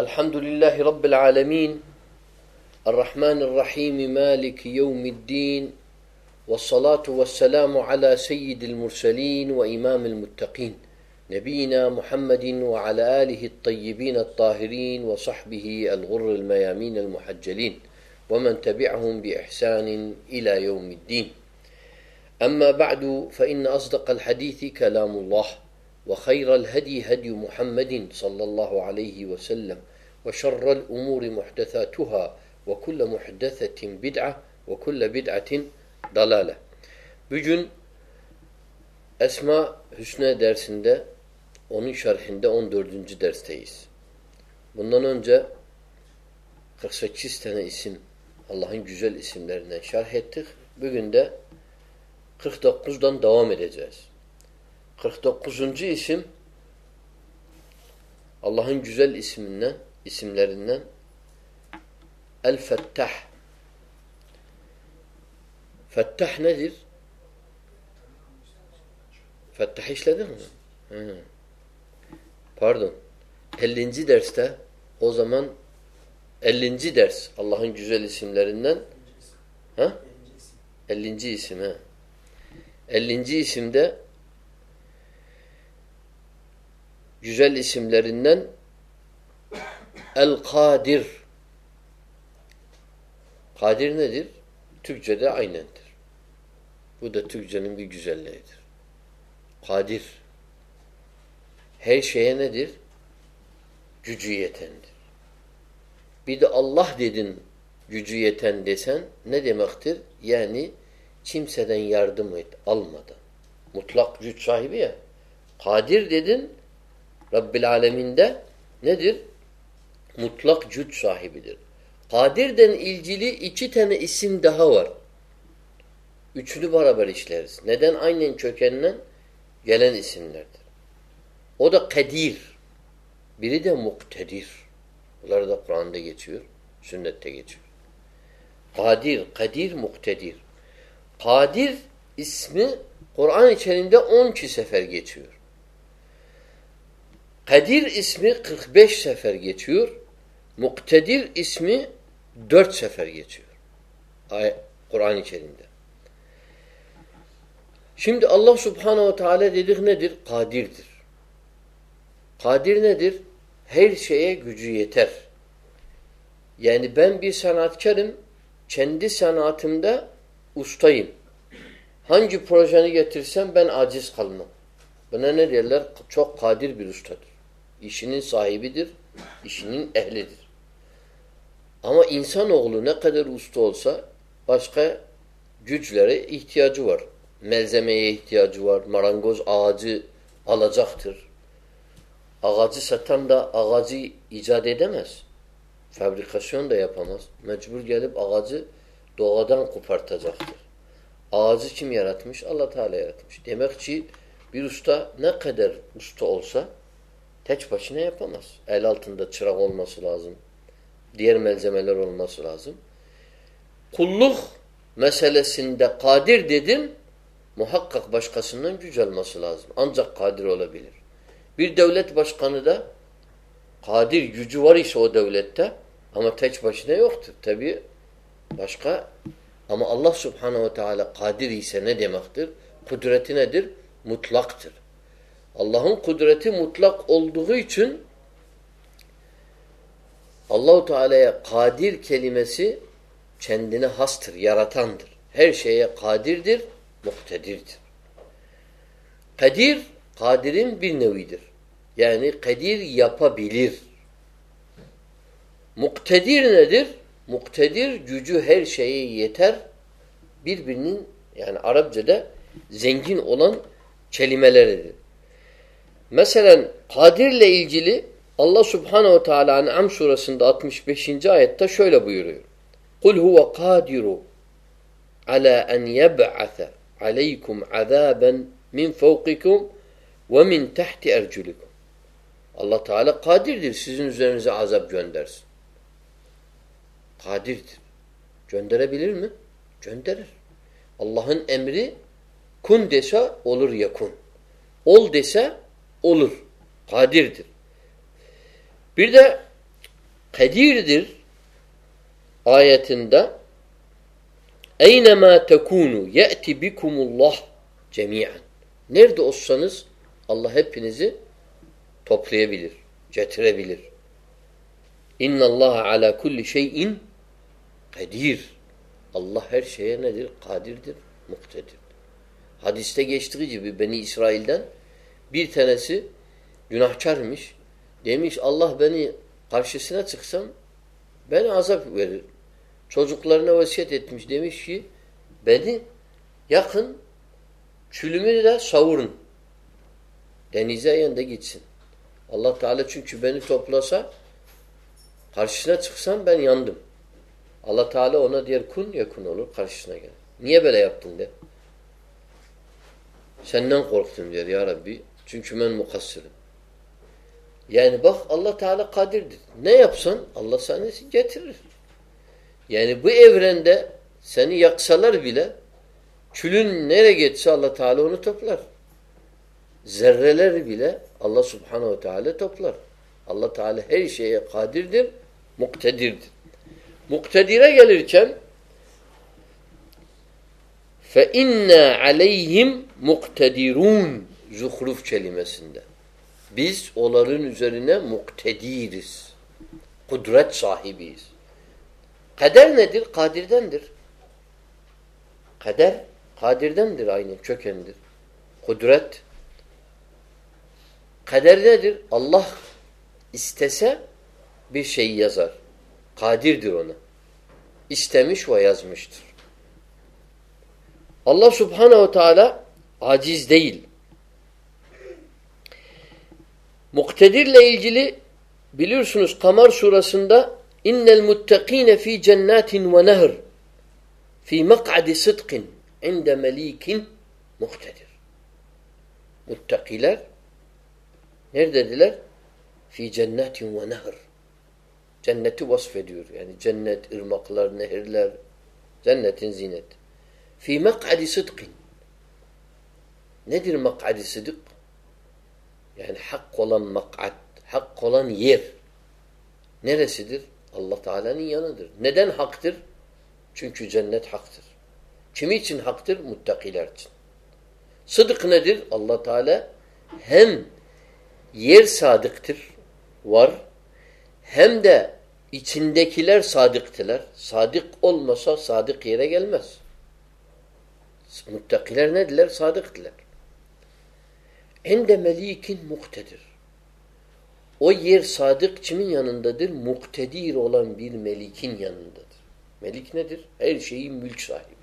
الحمد لله رب العالمين الرحمن الرحيم مالك يوم الدين والصلاة والسلام على سيد المرسلين وإمام المتقين نبينا محمد وعلى آله الطيبين الطاهرين وصحبه الغر الميامين المحجلين ومن تبعهم بإحسان إلى يوم الدين. أما بعد فإن أصدق الحديث كلام الله. وخير الهدي هدي محمد صلى الله عليه وسلم وشر الأمور محدثاتها وكل محدثة بدعة وكل بدعة ضلالة Bugün Esma Hüsne dersinde onun şerhinde 14. dersteyiz. Bundan önce 48 tane isim Allah'ın güzel isimlerinden şerh ettik. Bugün de 49'dan devam edeceğiz. 49. isim Allah'ın güzel isminden, isimlerinden El-Fettah. Fettah nedir? Fettah işledin mi? Hı. Pardon. 50. derste o zaman 50. ders Allah'ın güzel isimlerinden ha? 50. isim ha. 50. isimde güzel isimlerinden El-Kadir. Kadir nedir? Türkçe'de aynendir. Bu da Türkçenin bir güzelliğidir. Kadir. Her şeye nedir? Gücü yetendir. Bir de Allah dedin gücü yeten desen ne demektir? Yani kimseden yardım et, almadan. Mutlak güç sahibi ya. Kadir dedin Rabbil aleminde nedir? Mutlak güç sahibidir. Kadir'den ilgili iki tane isim daha var. Üçünü beraber işleriz. Neden? Aynen kökenden gelen isimlerdir. O da Kadir. Biri de Muktedir. Bunlar da Kur'an'da geçiyor. Sünnette geçiyor. Kadir, Kadir, Muktedir. Kadir ismi Kur'an içerisinde 12 sefer geçiyor. Kadir ismi 45 sefer geçiyor. Muktedir ismi 4 sefer geçiyor. Kur'an içerisinde. Şimdi Allah subhanehu ve teala dedik nedir? Kadirdir. Kadir nedir? Her şeye gücü yeter. Yani ben bir sanatkarım, kendi sanatımda ustayım. Hangi projeni getirsem ben aciz kalmam. Buna ne derler? Çok kadir bir ustadır. İşinin sahibidir, işinin ehlidir. Ama insanoğlu ne kadar usta olsa başka güçlere ihtiyacı var. Malzemeye ihtiyacı var. Marangoz ağacı alacaktır. Ağacı satan da ağacı icat edemez. Fabrikasyon da yapamaz. Mecbur gelip ağacı doğadan kopartacaktır. Ağacı kim yaratmış? Allah Teala yaratmış. Demek ki bir usta ne kadar usta olsa tek başına yapamaz. El altında çırak olması lazım. Diğer malzemeler olması lazım. Kulluk meselesinde kadir dedim, muhakkak başkasından güç alması lazım. Ancak kadir olabilir. Bir devlet başkanı da kadir gücü var ise o devlette ama tek başına yoktur. Tabi başka ama Allah subhanehu ve teala kadir ise ne demektir? Kudreti nedir? Mutlaktır. Allah'ın kudreti mutlak olduğu için Allahu Teala'ya kadir kelimesi kendine hastır, yaratandır. Her şeye kadirdir, muhtedirdir. Kadir, kadirin bir nevidir. Yani kadir yapabilir. Muktedir nedir? Muktedir gücü her şeye yeter. Birbirinin yani Arapçada zengin olan kelimeleridir. Mesela kadirle ilgili Allah Subhanahu Teala En'am surasında 65. ayette şöyle buyuruyor. Kul huve kadiru ala en yeb'ase aleykum azaben min fevkikum ve min tahti. Allah Teala kadirdir sizin üzerinize azap göndersin. Kadirdir. Gönderebilir mi? Gönderir. Allah'ın emri kun dese olur yakun. Ol dese olur. Kadirdir. Bir de kadirdir ayetinde Eynema tekunu ye'ti bikumullah cemiyen. Nerede olsanız Allah hepinizi toplayabilir, getirebilir. İnna Allah ala kulli şeyin kadir. Allah her şeye nedir? Kadirdir, muktedir. Hadiste geçtiği gibi Beni İsrail'den bir tanesi günahkarmış. Demiş Allah beni karşısına çıksam beni azap verir. Çocuklarına vasiyet etmiş. Demiş ki beni yakın çülümü de savurun. Denize yanında gitsin. Allah Teala çünkü beni toplasa karşısına çıksam ben yandım. Allah Teala ona diğer kun yakın olur karşısına gel. Niye böyle yaptın de. Senden korktum diyor ya Rabbi. Çünkü ben mukassirim. Yani bak Allah Teala kadirdir. Ne yapsan Allah sana getirir. Yani bu evrende seni yaksalar bile külün nereye geçse Allah Teala onu toplar. Zerreler bile Allah Subhanahu Teala toplar. Allah Teala her şeye kadirdir, muktedirdir. Muktedire gelirken fe inna aleyhim zuhruf kelimesinde. Biz onların üzerine muktediriz. Kudret sahibiyiz. Kader nedir? Kadirdendir. Kader kadirdendir aynı kökendir. Kudret kader nedir? Allah istese bir şey yazar. Kadirdir ona. İstemiş ve yazmıştır. Allah subhanehu teala aciz değil. Muktedirle ilgili biliyorsunuz Kamar surasında innel muttakine fi cennetin ve nehr fi mak'adi sıdkın inde melikin muktedir. Muttakiler neredediler? Fi cennetin ve nehr. Cenneti vasfediyor. Yani cennet, ırmaklar, nehirler, cennetin zinet. Fi mak'adi sıdkın. Nedir mak'adi sıdık? Yani hak olan mak'ad, hak olan yer. Neresidir? Allah Teala'nın yanıdır. Neden haktır? Çünkü cennet haktır. Kimi için haktır? Muttakiler için. Sıdık nedir? Allah Teala hem yer sadıktır, var, hem de içindekiler sadıktılar. Sadık olmasa sadık yere gelmez. Muttakiler nediler? Sadıktılar. Ende melikin muhtedir. O yer sadık kimin yanındadır? Muktedir olan bir melikin yanındadır. Melik nedir? Her şeyin mülk sahibidir.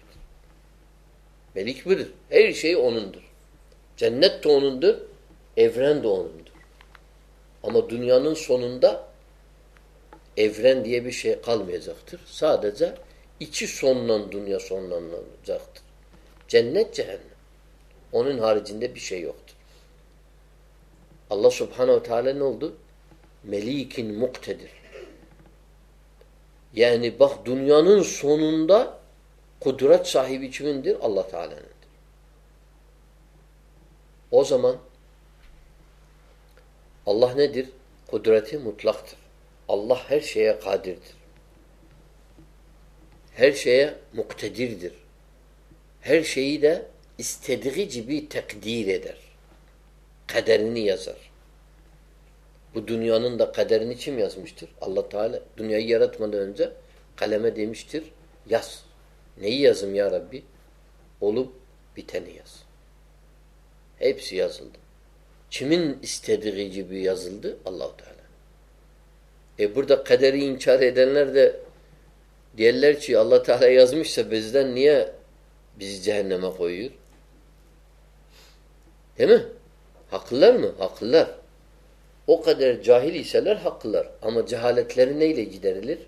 Melik budur. Her şey O'nundur. Cennet de O'nundur, evren de O'nundur. Ama dünyanın sonunda evren diye bir şey kalmayacaktır. Sadece içi sonlan dünya sonlanacaktır. Cennet cehennem. Onun haricinde bir şey yoktur. Allah subhanehu teala ne oldu? Melikin muktedir. Yani bak dünyanın sonunda kudret sahibi kimindir? Allah Teala'nındır. O zaman Allah nedir? Kudreti mutlaktır. Allah her şeye kadirdir. Her şeye muktedirdir. Her şeyi de istediği gibi tekdir eder. Kaderini yazar. Bu dünyanın da kaderini kim yazmıştır? Allah Teala dünyayı yaratmadan önce kaleme demiştir. Yaz. Neyi yazım ya Rabbi? Olup biteni yaz. Hepsi yazıldı. Kimin istediği gibi yazıldı? allah Teala. E burada kaderi inkar edenler de diyorlar ki allah Teala yazmışsa bizden niye bizi cehenneme koyuyor? Değil mi? Haklılar mı? Haklılar. O kadar cahil iseler haklılar. Ama cehaletleri neyle giderilir?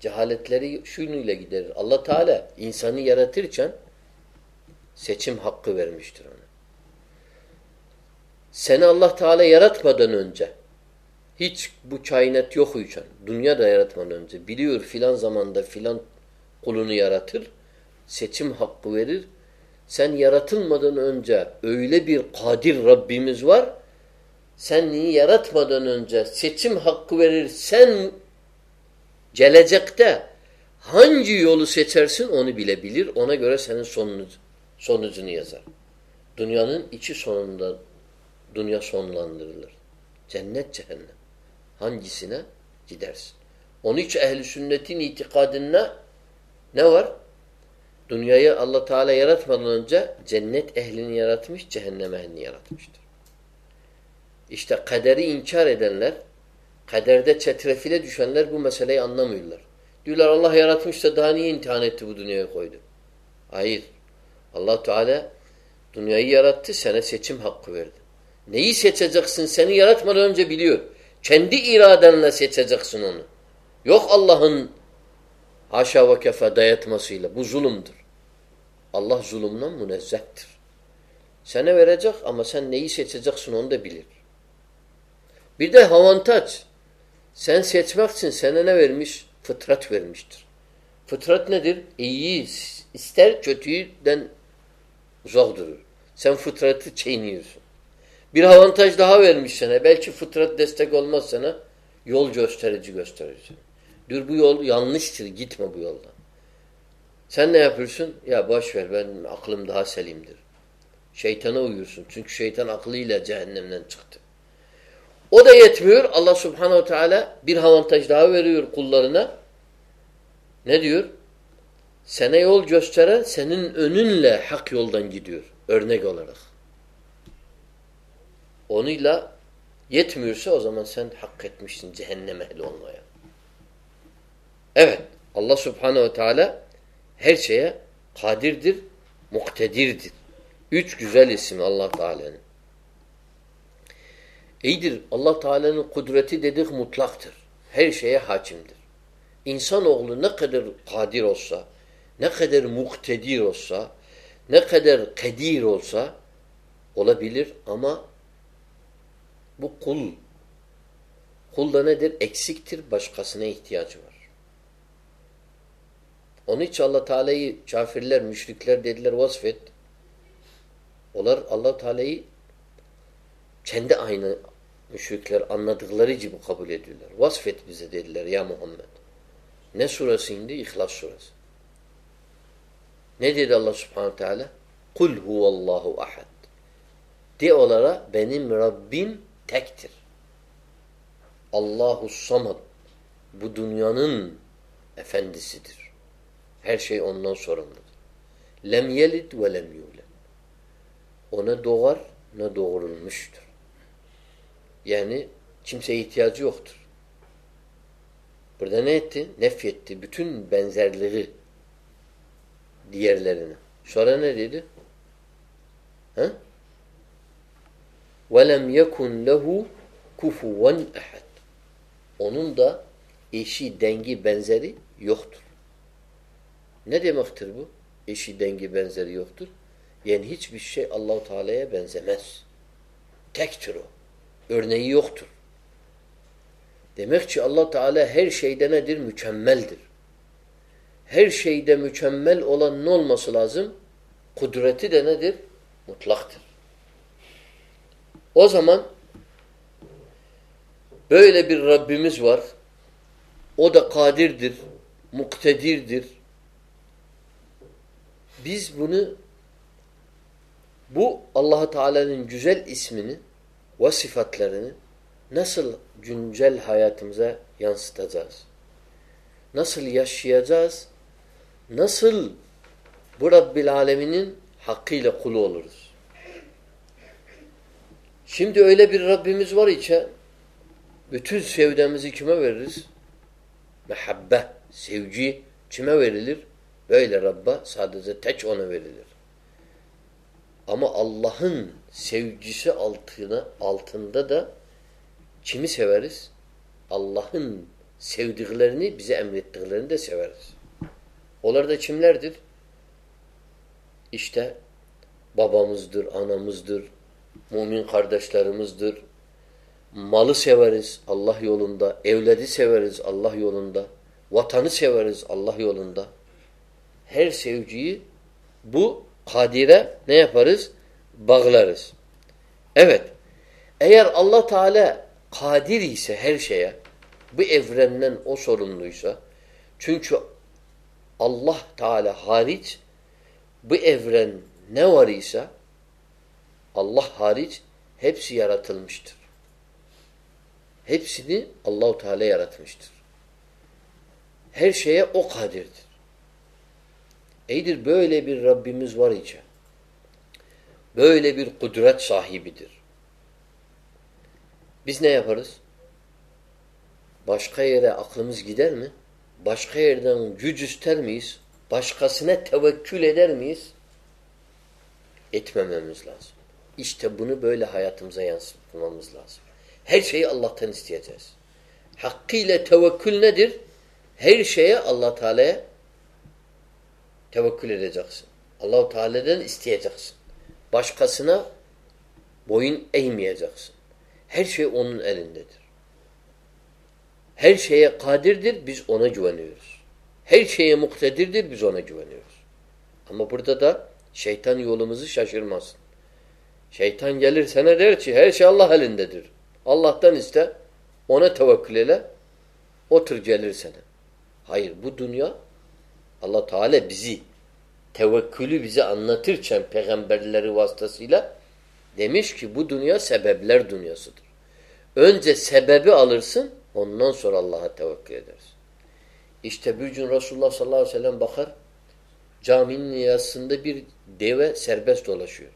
Cehaletleri şunuyla giderir. Allah Teala insanı yaratırken seçim hakkı vermiştir ona. Seni Allah Teala yaratmadan önce hiç bu kainat yok iken dünya da yaratmadan önce biliyor filan zamanda filan kulunu yaratır seçim hakkı verir. Sen yaratılmadan önce öyle bir kadir Rabbimiz var seni yaratmadan önce seçim hakkı verir. Sen Gelecekte hangi yolu seçersin onu bilebilir. Ona göre senin sonunu, sonucunu yazar. Dünyanın içi sonunda dünya sonlandırılır. Cennet cehennem. Hangisine gidersin? Onun için ehli sünnetin itikadında ne var? Dünyayı Allah Teala yaratmadan önce cennet ehlini yaratmış, cehennem ehlini yaratmıştır. İşte kaderi inkar edenler, kaderde çetrefile düşenler bu meseleyi anlamıyorlar. Diyorlar Allah yaratmışsa daha niye imtihan etti bu dünyaya koydu? Hayır. Allah Teala dünyayı yarattı, sana seçim hakkı verdi. Neyi seçeceksin seni yaratmadan önce biliyor. Kendi iradenle seçeceksin onu. Yok Allah'ın haşa ve kefe dayatmasıyla. Bu zulümdür. Allah zulümden münezzehtir. Sana verecek ama sen neyi seçeceksin onu da bilir. Bir de avantaj. Sen seçmek için sana ne vermiş? Fıtrat vermiştir. Fıtrat nedir? İyiyi ister kötüyden uzak durur. Sen fıtratı çiğniyorsun. Bir avantaj daha vermiş sana. Belki fıtrat destek olmaz sana. Yol gösterici gösterici. Dur bu yol yanlıştır. Gitme bu yoldan. Sen ne yapıyorsun? Ya boş ver ben aklım daha selimdir. Şeytana uyuyorsun. Çünkü şeytan aklıyla cehennemden çıktı. O da yetmiyor. Allah subhanehu teala bir avantaj daha veriyor kullarına. Ne diyor? Sana yol gösteren senin önünle hak yoldan gidiyor. Örnek olarak. Onuyla yetmiyorsa o zaman sen hak etmişsin cehennem ehli olmaya. Evet. Allah subhanehu ve teala her şeye kadirdir, muktedirdir. Üç güzel isim Allah Teala'nın. İyidir. Allah Teala'nın kudreti dedik mutlaktır. Her şeye hakimdir. İnsanoğlu ne kadar kadir olsa, ne kadar muktedir olsa, ne kadar kadir olsa olabilir ama bu kul. Kul da nedir? Eksiktir, başkasına ihtiyacı var. Onun için Allah Teala'yı kafirler, müşrikler dediler vasfet. Onlar Allah Teala'yı kendi aynı müşrikler anladıkları gibi kabul ediyorlar. Vasfet bize dediler ya Muhammed. Ne suresi indi? İhlas suresi. Ne dedi Allah subhanahu teala? Kul huvallahu ahad. De onlara benim Rabbim tektir. Allahu samad. Bu dünyanın efendisidir. Her şey ondan sorumludur. Lem yelid ve lem yulad. Ona doğar ne doğurulmuştur. Yani kimseye ihtiyacı yoktur. Burada ne etti? Nefyetti. Bütün benzerliği diğerlerine. Sonra ne dedi? Ha? وَلَمْ يَكُنْ لَهُ كُفُوًا اَحَدٍ Onun da eşi, dengi, benzeri yoktur. Ne demektir bu? Eşi, dengi, benzeri yoktur. Yani hiçbir şey Allahu Teala'ya benzemez. Tektir o. Örneği yoktur. Demek ki Allah Teala her şeyde nedir? Mükemmeldir. Her şeyde mükemmel olan ne olması lazım? Kudreti de nedir? Mutlaktır. O zaman böyle bir Rabbimiz var. O da kadirdir, muktedirdir. Biz bunu bu Allah Teala'nın güzel ismini ve sıfatlarını nasıl güncel hayatımıza yansıtacağız? Nasıl yaşayacağız? Nasıl bu Rabbil Aleminin hakkıyla kulu oluruz? Şimdi öyle bir Rabbimiz var içe bütün sevdemizi kime veririz? Mehabbe, sevgi kime verilir? Böyle Rabb'a sadece tek ona verilir. Ama Allah'ın sevgisi altına, altında da kimi severiz? Allah'ın sevdiklerini, bize emrettiklerini de severiz. Onlar da kimlerdir? İşte babamızdır, anamızdır, mümin kardeşlerimizdir. Malı severiz Allah yolunda, evledi severiz Allah yolunda, vatanı severiz Allah yolunda. Her sevgiyi bu kadire ne yaparız? Bağlarız. Evet. Eğer Allah Teala kadir ise her şeye, bu evrenden o sorumluysa, Çünkü Allah Teala hariç bu evren ne var ise Allah hariç hepsi yaratılmıştır. Hepsini Allahu Teala yaratmıştır. Her şeye o kadirdir. Eydir böyle bir Rabbimiz var içe. Böyle bir kudret sahibidir. Biz ne yaparız? Başka yere aklımız gider mi? Başka yerden güç ister miyiz? Başkasına tevekkül eder miyiz? Etmememiz lazım. İşte bunu böyle hayatımıza yansıtmamız lazım. Her şeyi Allah'tan isteyeceğiz. Hakkıyla tevekkül nedir? Her şeye Allah Teala'ya tevekkül edeceksin. Allahu Teala'dan isteyeceksin. Başkasına boyun eğmeyeceksin. Her şey onun elindedir. Her şeye kadirdir, biz ona güveniyoruz. Her şeye muktedirdir, biz ona güveniyoruz. Ama burada da şeytan yolumuzu şaşırmasın. Şeytan gelir sana der ki her şey Allah elindedir. Allah'tan iste, ona tevekkül ele, otur gelir sana. Hayır bu dünya Allah Teala bizi tevekkülü bize anlatırken peygamberleri vasıtasıyla demiş ki bu dünya sebepler dünyasıdır. Önce sebebi alırsın ondan sonra Allah'a tevekkül edersin. İşte bir gün Resulullah sallallahu aleyhi ve sellem bakar caminin niyasında bir deve serbest dolaşıyor.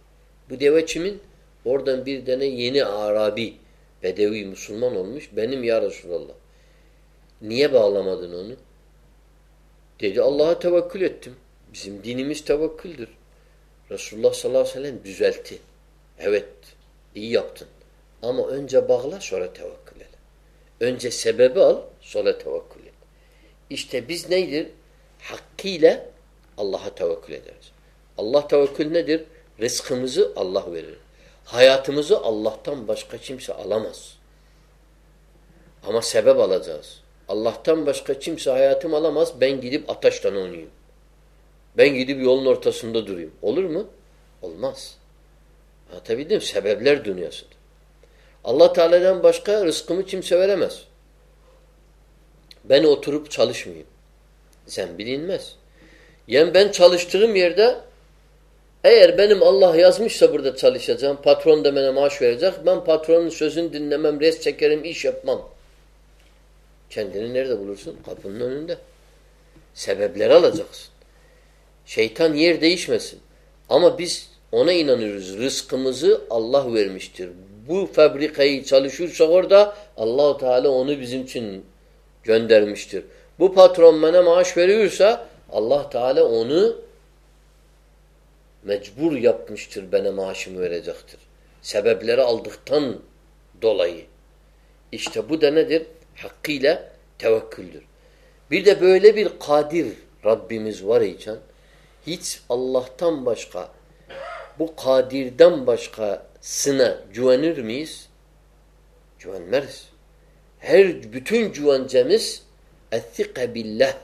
Bu deve kimin? Oradan bir tane yeni Arabi, Bedevi Müslüman olmuş. Benim ya Resulallah. Niye bağlamadın onu? Dedi Allah'a tevekkül ettim. Bizim dinimiz tevekküldür. Resulullah sallallahu aleyhi ve sellem düzeltti. Evet, iyi yaptın. Ama önce bağla sonra tevekkül et. Önce sebebi al sonra tevekkül et. İşte biz neydir? Hakkıyla Allah'a tevekkül ederiz. Allah tevekkül nedir? Rızkımızı Allah verir. Hayatımızı Allah'tan başka kimse alamaz. Ama sebep alacağız. Allah'tan başka kimse hayatım alamaz. Ben gidip ateşten oynayayım. Ben gidip yolun ortasında durayım. Olur mu? Olmaz. Anlatabildim mi? Sebepler dünyasıdır. Allah Teala'dan başka rızkımı kimse veremez. Ben oturup çalışmayayım. Sen bilinmez. Yani ben çalıştığım yerde eğer benim Allah yazmışsa burada çalışacağım, patron da bana maaş verecek, ben patronun sözünü dinlemem, res çekerim, iş yapmam. Kendini nerede bulursun? Kapının önünde. Sebepleri alacaksın. Şeytan yer değişmesin. Ama biz ona inanıyoruz. Rızkımızı Allah vermiştir. Bu fabrikayı çalışırsa orada Allahu Teala onu bizim için göndermiştir. Bu patron bana maaş veriyorsa Allah Teala onu mecbur yapmıştır bana maaşımı verecektir. Sebepleri aldıktan dolayı. İşte bu da nedir? Hakkıyla tevekküldür. Bir de böyle bir kadir Rabbimiz var iken hiç Allah'tan başka bu kadirden başkasına güvenir miyiz? Güvenmeriz. Her bütün güvencemiz ethike billah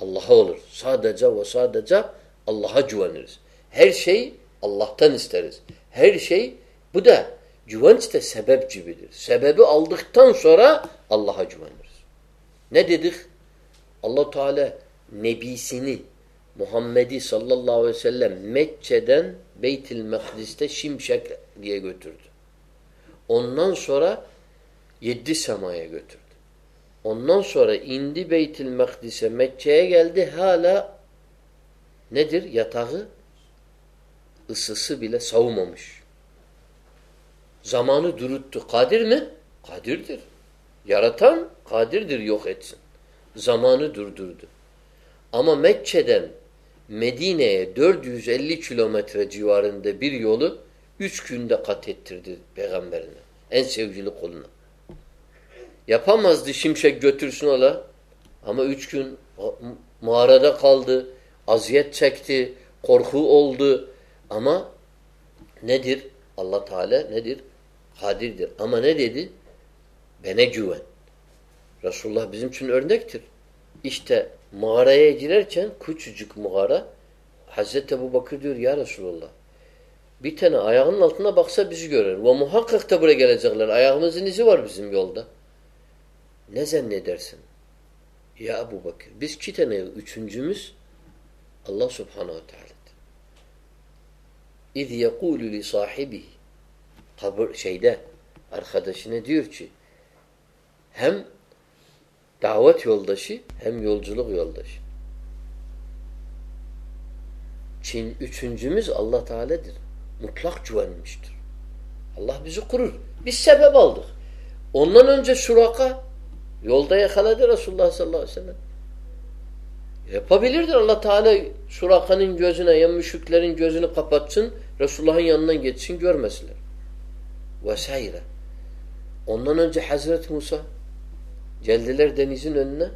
Allah'a olur. Sadece ve sadece Allah'a güveniriz. Her şey Allah'tan isteriz. Her şey bu da güvenç de sebep gibidir. Sebebi aldıktan sonra Allah'a güveniriz. Ne dedik? Allah Teala nebisini Muhammed'i sallallahu aleyhi ve sellem Mekke'den Beytil Mekdis'te şimşek diye götürdü. Ondan sonra yedi semaya götürdü. Ondan sonra indi Beytil Mekdis'e Mekke'ye geldi hala nedir? Yatağı ısısı bile savmamış. Zamanı duruttu. Kadir mi? Kadirdir. Yaratan kadirdir yok etsin. Zamanı durdurdu. Ama Mekke'den Medine'ye 450 kilometre civarında bir yolu üç günde kat ettirdi peygamberine. En sevgili koluna. Yapamazdı şimşek götürsün ola. Ama üç gün mağarada kaldı. Aziyet çekti. Korku oldu. Ama nedir? Allah Teala nedir? Kadirdir. Ama ne dedi? Bana güven. Resulullah bizim için örnektir. İşte mağaraya girerken küçücük mağara Hazreti Ebu Bakır diyor ya Resulullah bir tane ayağının altına baksa bizi görür. Ve muhakkak da buraya gelecekler. Ayağımızın izi var bizim yolda. Ne zannedersin? Ya Ebu Bakır. Biz iki tane üçüncümüz Allah subhanehu ve teala'dır. İz yekulu li sahibihi kabir şeyde arkadaşına diyor ki hem davet yoldaşı hem yolculuk yoldaşı. Çin üçüncümüz Allah Teala'dır. Mutlak güvenmiştir. Allah bizi kurur. Biz sebep aldık. Ondan önce Suraka yolda yakaladı Resulullah sallallahu aleyhi ve sellem. Yapabilirdir Allah Teala Suraka'nın gözüne ya müşriklerin gözünü kapatsın Resulullah'ın yanından geçsin görmesinler. Vesaire. Ondan önce Hazreti Musa geldiler denizin önüne.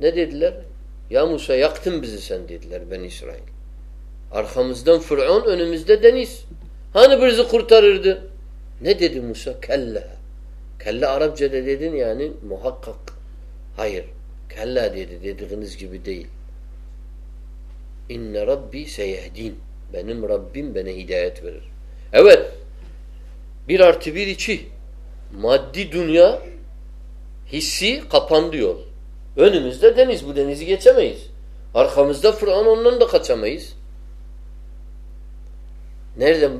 Ne dediler? Ya Musa yaktın bizi sen dediler ben İsrail. Arkamızdan Fır'un önümüzde deniz. Hani bizi kurtarırdı? Ne dedi Musa? Kella. Kella Arapçada dedin yani muhakkak. Hayır. Kella dedi dediğiniz gibi değil. İnne Rabbi seyehdin. Benim Rabbim bana hidayet verir. Evet. Bir artı bir içi. Maddi dünya hissi kapandı yol. Önümüzde deniz. Bu denizi geçemeyiz. Arkamızda Fıran ondan da kaçamayız. Nereden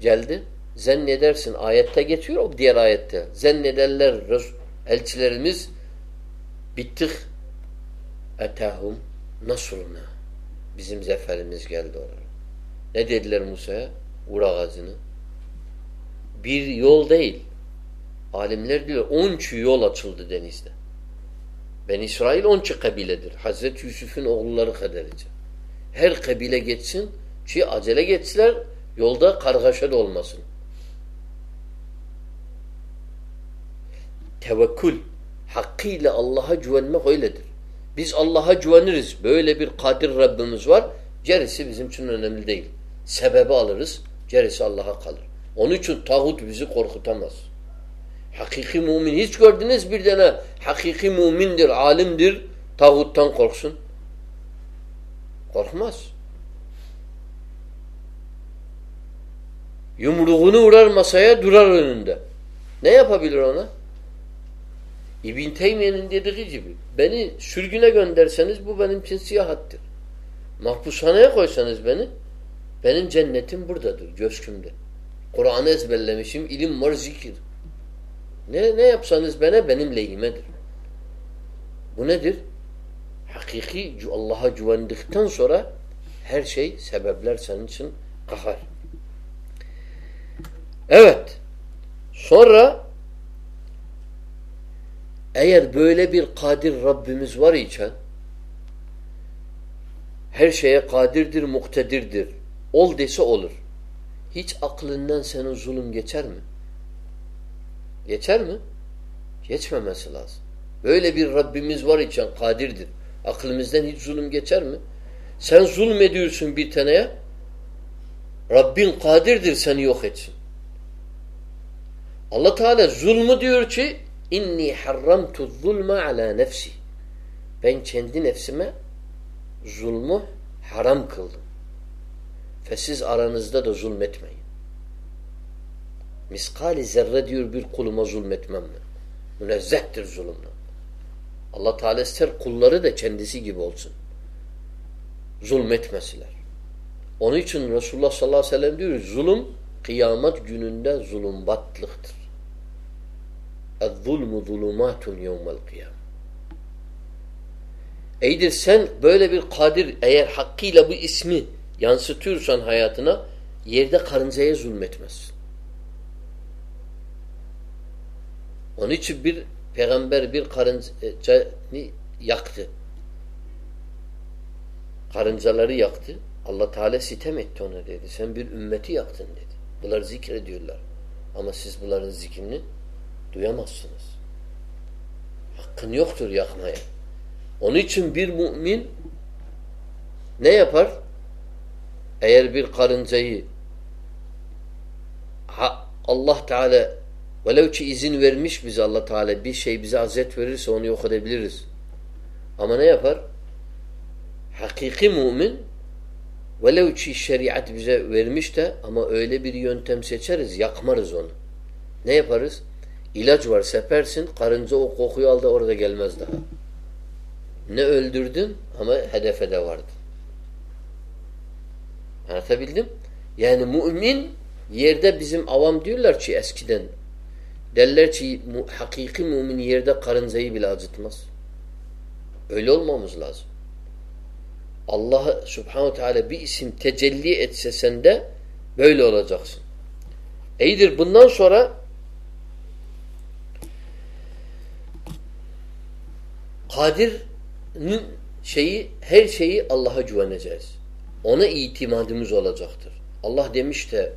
geldi? Zannedersin ayette geçiyor o diğer ayette. Zannederler elçilerimiz bittik etahum nasruna. Bizim zaferimiz geldi oraya. Ne dediler Musa'ya? Ura ağacını. Bir yol değil. Alimler diyor onçu yol açıldı denizde. Ben İsrail onçu kabiledir. Hazreti Yusuf'un oğulları kadarıca. Her kabile geçsin ki acele geçsiler yolda kargaşa da olmasın. Tevekkül hakkıyla Allah'a güvenmek öyledir. Biz Allah'a güveniriz. Böyle bir kadir Rabbimiz var. Gerisi bizim için önemli değil. Sebebi alırız. Gerisi Allah'a kalır. Onun için tağut bizi korkutamaz. Hakiki mümin hiç gördünüz bir tane hakiki mümindir, alimdir, tağuttan korksun. Korkmaz. Yumruğunu vurar masaya durar önünde. Ne yapabilir ona? İbn Teymiye'nin dediği gibi beni sürgüne gönderseniz bu benim için siyahattır. Mahpushaneye koysanız beni benim cennetim buradadır, göskümde. Kur'an'ı ezberlemişim, ilim var, zikir. Ne, ne yapsanız bana benim lehimedir. Bu nedir? Hakiki Allah'a güvendikten sonra her şey sebepler senin için kahar. Evet. Sonra eğer böyle bir kadir Rabbimiz var iken her şeye kadirdir, muktedirdir. Ol dese olur. Hiç aklından senin zulüm geçer mi? Geçer mi? Geçmemesi lazım. Böyle bir Rabbimiz var iken kadirdir. Aklımızdan hiç zulüm geçer mi? Sen zulmediyorsun bir taneye Rabbin kadirdir seni yok etsin. Allah Teala zulmü diyor ki inni harramtu zulma ala nefsi. Ben kendi nefsime zulmü haram kıldım. Fe siz aranızda da zulmetmeyin Miskali zerre diyor bir kuluma zulmetmem mi? Münezzehtir zulümden. Allah Teala ister kulları da kendisi gibi olsun. Zulmetmesiler. Onun için Resulullah sallallahu aleyhi ve sellem diyor zulüm kıyamet gününde zulümbatlıktır. اَذْظُلْمُ ظُلُمَاتٌ يَوْمَ الْقِيَامِ Eydir sen böyle bir kadir eğer hakkıyla bu ismi yansıtıyorsan hayatına yerde karıncaya zulmetmezsin. Onun için bir peygamber bir karıncayı yaktı. Karıncaları yaktı. Allah Teala sitem etti ona dedi. Sen bir ümmeti yaktın dedi. Bunlar zikrediyorlar. Ama siz bunların zikrini duyamazsınız. Hakkın yoktur yakmaya. Onun için bir mümin ne yapar? Eğer bir karıncayı Allah Teala velev ki izin vermiş bize Allah Teala bir şey bize azet verirse onu yok edebiliriz. Ama ne yapar? Hakiki mümin velev ki şeriat bize vermiş de ama öyle bir yöntem seçeriz yakmarız onu. Ne yaparız? İlaç var sepersin karınca o kokuyu aldı orada gelmez daha. ne öldürdün ama hedefe de vardın. Anlatabildim? Yani mümin yerde bizim avam diyorlar ki eskiden derler ki hakiki mümin yerde karıncayı bile acıtmaz. Öyle olmamız lazım. Allah subhanahu teala bir isim tecelli etse sende böyle olacaksın. İyidir bundan sonra Kadir'in şeyi her şeyi Allah'a güveneceğiz. Ona itimadımız olacaktır. Allah demişse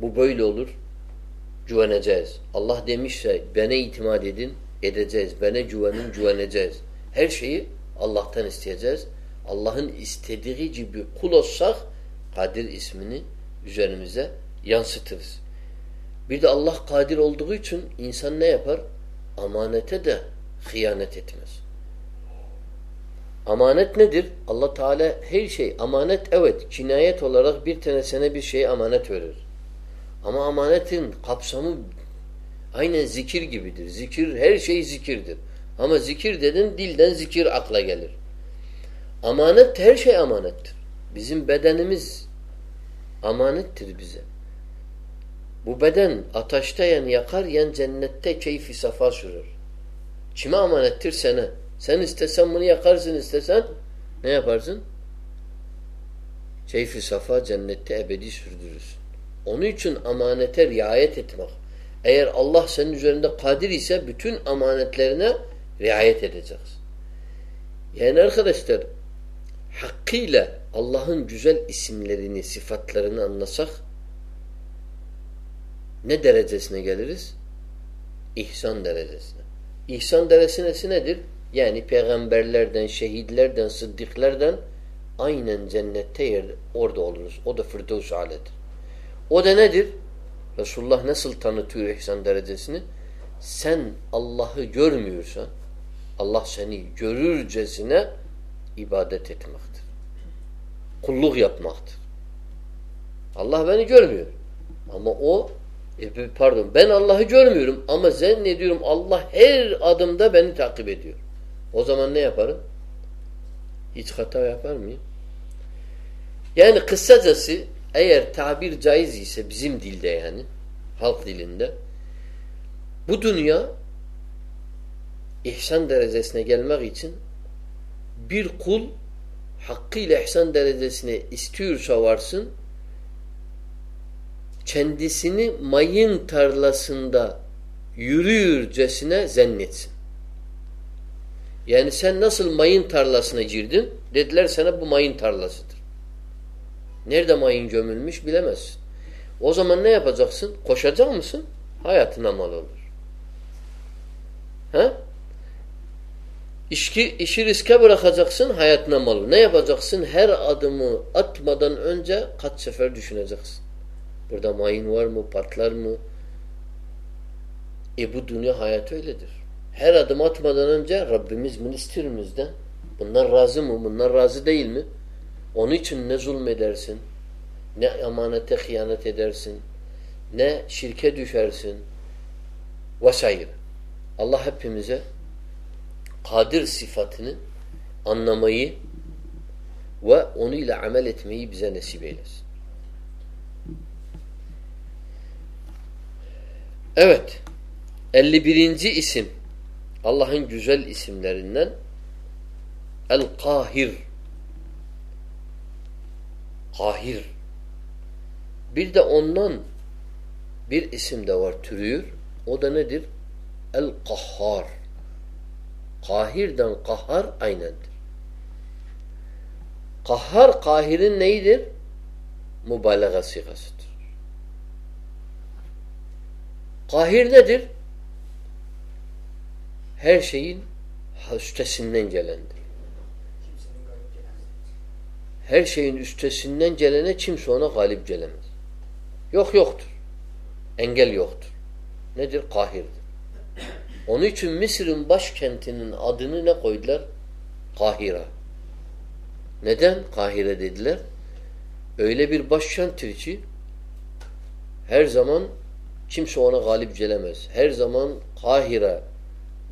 bu böyle olur güveneceğiz. Allah demişse bana itimat edin edeceğiz. Bana güvenin güveneceğiz. Her şeyi Allah'tan isteyeceğiz. Allah'ın istediği gibi kul olsak Kadir ismini üzerimize yansıtırız. Bir de Allah kadir olduğu için insan ne yapar? Amanete de hıyanet etmez. Amanet nedir? Allah Teala her şey amanet evet cinayet olarak bir tanesine bir şey amanet verir. Ama amanetin kapsamı aynen zikir gibidir. Zikir her şey zikirdir. Ama zikir dedin dilden zikir akla gelir. Amanet her şey amanettir. Bizim bedenimiz amanettir bize. Bu beden ateşte yen yakar yen cennette keyfi safa sürür. Kime amanettir? Sana. Sen istesen bunu yakarsın istesen ne yaparsın? Keyfi safa cennette ebedi sürdürürsün. Onun için amanete riayet etmek. Eğer Allah senin üzerinde kadir ise bütün amanetlerine riayet edeceğiz. Yani arkadaşlar hakkıyla Allah'ın güzel isimlerini, sıfatlarını anlasak ne derecesine geliriz? İhsan derecesine. İhsan derecesi nedir? Yani peygamberlerden, şehitlerden, sıddıklardan aynen cennette yer, orada oluruz. O da Firdevs aledir. O da nedir? Resulullah nasıl tanıtıyor ihsan derecesini? Sen Allah'ı görmüyorsan Allah seni görürcesine ibadet etmektir. Kulluk yapmaktır. Allah beni görmüyor. Ama o e, pardon ben Allah'ı görmüyorum ama zannediyorum Allah her adımda beni takip ediyor. O zaman ne yaparım? Hiç hata yapar mıyım? Yani kısacası eğer tabir caiz ise bizim dilde yani halk dilinde bu dünya ihsan derecesine gelmek için bir kul hakkıyla ihsan derecesine istiyorsa varsın kendisini mayın tarlasında yürüyürcesine zannetsin. Yani sen nasıl mayın tarlasına girdin? Dediler sana bu mayın tarlasıdır. Nerede mayın gömülmüş bilemezsin. O zaman ne yapacaksın? Koşacak mısın? Hayatına mal olur. Ha? İşki, işi riske bırakacaksın, hayatına mal olur. Ne yapacaksın? Her adımı atmadan önce kaç sefer düşüneceksin. Burada mayın var mı? Patlar mı? E bu dünya hayat öyledir. Her adım atmadan önce Rabbimiz bunu. Bunlar razı mı? Bunlar razı değil mi? Onun için ne zulmedersin, ne emanete hıyanet edersin, ne şirke düşersin vesaire. Allah hepimize kadir sıfatını anlamayı ve onu ile amel etmeyi bize nasip eylesin. Evet. 51. isim Allah'ın güzel isimlerinden El-Kahir Kahir bir de ondan bir isim de var türüyor. O da nedir? El-Kahhar Kahirden kahhar aynendir. Kahhar kahirin neyidir? Mübalağa sigasıdır. Kahir nedir? Her şeyin üstesinden gelendir. Her şeyin üstesinden gelene kimse ona galip gelemez. Yok yoktur. Engel yoktur. Nedir? Kahirdir. Onun için Mısır'ın başkentinin adını ne koydular? Kahira. Neden Kahire dediler? Öyle bir başkenttir ki her zaman kimse ona galip gelemez. Her zaman Kahire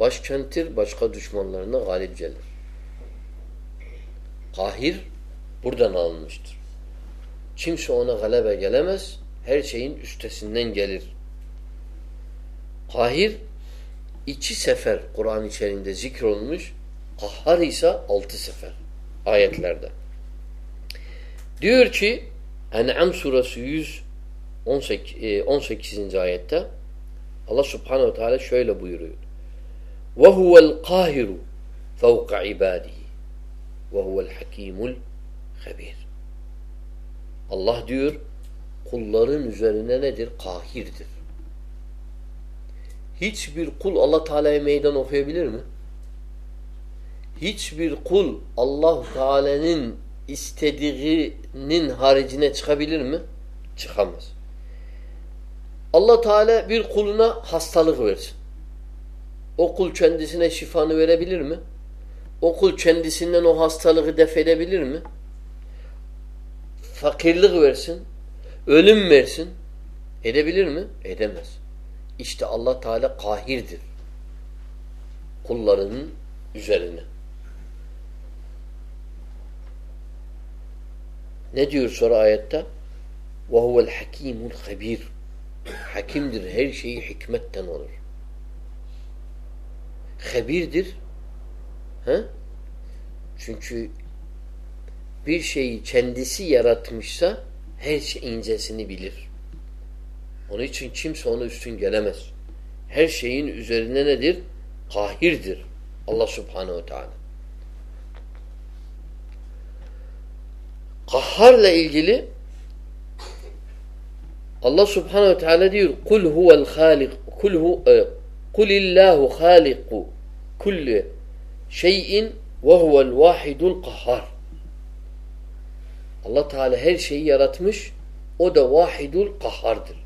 başkenttir, başka düşmanlarına galip gelir. Kahir buradan alınmıştır. Kimse ona galebe gelemez. Her şeyin üstesinden gelir. Kahir iki sefer Kur'an içerisinde zikrolmuş. Kahhar ise altı sefer ayetlerde. Diyor ki En'am suresi 118. 18. ayette Allah subhanehu ve teala şöyle buyuruyor. وَهُوَ الْقَاهِرُ فَوْقَ عِبَادِهِ وَهُوَ الْحَكِيمُ habir. Allah diyor kulların üzerine nedir? Kahirdir. Hiçbir kul Allah Teala'ya meydan okuyabilir mi? Hiçbir kul Allah Teala'nın istediğinin haricine çıkabilir mi? Çıkamaz. Allah Teala bir kuluna hastalık versin. O kul kendisine şifanı verebilir mi? O kul kendisinden o hastalığı def edebilir mi? Fakirlik versin, ölüm versin. Edebilir mi? Edemez. İşte Allah Teala kahirdir. Kullarının üzerine. Ne diyor sonra ayette? وَهُوَ الْحَك۪يمُ الْخَب۪يرُ Hakimdir. Her şeyi hikmetten olur. Habirdir. He? Çünkü bir şeyi kendisi yaratmışsa her şey incesini bilir. Onun için kimse ona üstün gelemez. Her şeyin üzerine nedir? Kahirdir. Allah subhanehu ve teala. Kahharla ilgili Allah subhanehu ve teala diyor kul huvel halik kul hu e, kulillahu haliku kulli şeyin ve huvel vahidul kahhar Allah Teala her şeyi yaratmış o da vahidul kahhardır.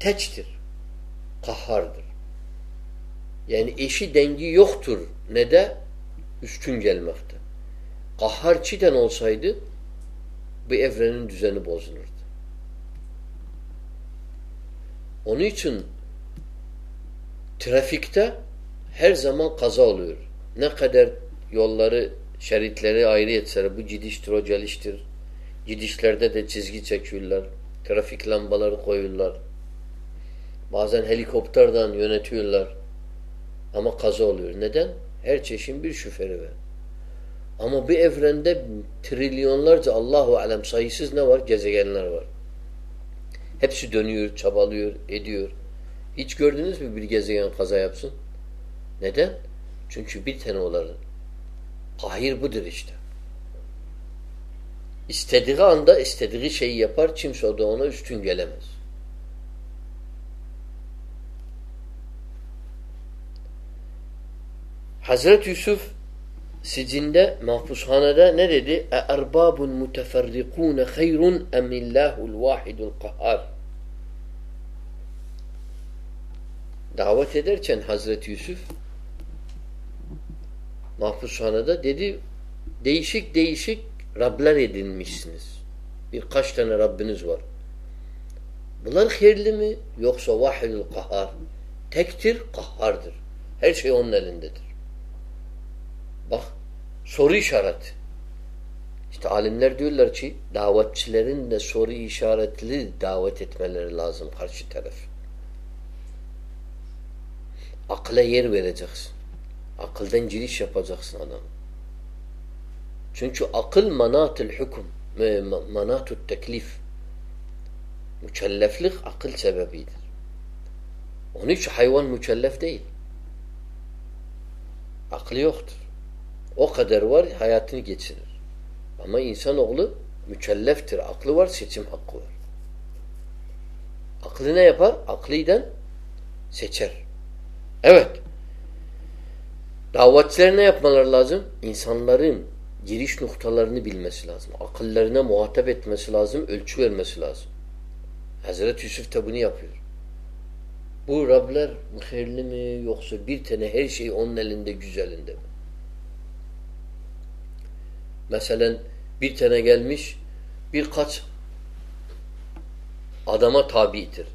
Teçtir. Kahhardır. Yani eşi dengi yoktur. Ne de? Üstün gelmekte. Kahhar çiden olsaydı bu evrenin düzeni bozulurdu. Onun için trafikte her zaman kaza oluyor. Ne kadar yolları, şeritleri ayrı etseler bu gidiştir, o geliştir. Gidişlerde de çizgi çekiyorlar. Trafik lambaları koyuyorlar. Bazen helikopterden yönetiyorlar. Ama kaza oluyor. Neden? Her çeşin bir şoförü var. Ama bir evrende trilyonlarca Allahu alem sayısız ne var? Gezegenler var. Hepsi dönüyor, çabalıyor, ediyor. Hiç gördünüz mü bir gezegen kaza yapsın? Neden? Çünkü bir tane olardı. Kahir budur işte. İstediği anda istediği şeyi yapar. Kimse o da ona üstün gelemez. Hazreti Yusuf sicinde, mahpushanede ne dedi? اَاَرْبَابٌ مُتَفَرِّقُونَ خَيْرٌ اَمِ اللّٰهُ الْوَاحِدُ الْقَهَّارِ Davet ederken Hazreti Yusuf mahpushanede dedi değişik değişik Rabler edinmişsiniz. Birkaç tane Rabbiniz var. Bunlar hayırlı mı? Yoksa vahidul kahhar. Tektir, kahhardır. Her şey onun elindedir. Bak, soru işareti. İşte alimler diyorlar ki davetçilerin de soru işaretli davet etmeleri lazım karşı taraf. Akla yer vereceksin. Akıldan giriş yapacaksın adam. Çünkü akıl manatül hüküm, manatül teklif. Mükelleflik akıl sebebidir. Onun için hayvan mükellef değil. Aklı yoktur. O kadar var hayatını geçirir. Ama insanoğlu mükelleftir. Aklı var, seçim hakkı var. Aklı ne yapar? Aklıyden seçer. Evet. Davetçiler ne yapmaları lazım? İnsanların giriş noktalarını bilmesi lazım. Akıllarına muhatap etmesi lazım, ölçü vermesi lazım. Hazreti Yusuf da bunu yapıyor. Bu Rabler hayırlı mi yoksa bir tane her şey onun elinde güzelinde mi? Mesela bir tane gelmiş birkaç adama tabidir.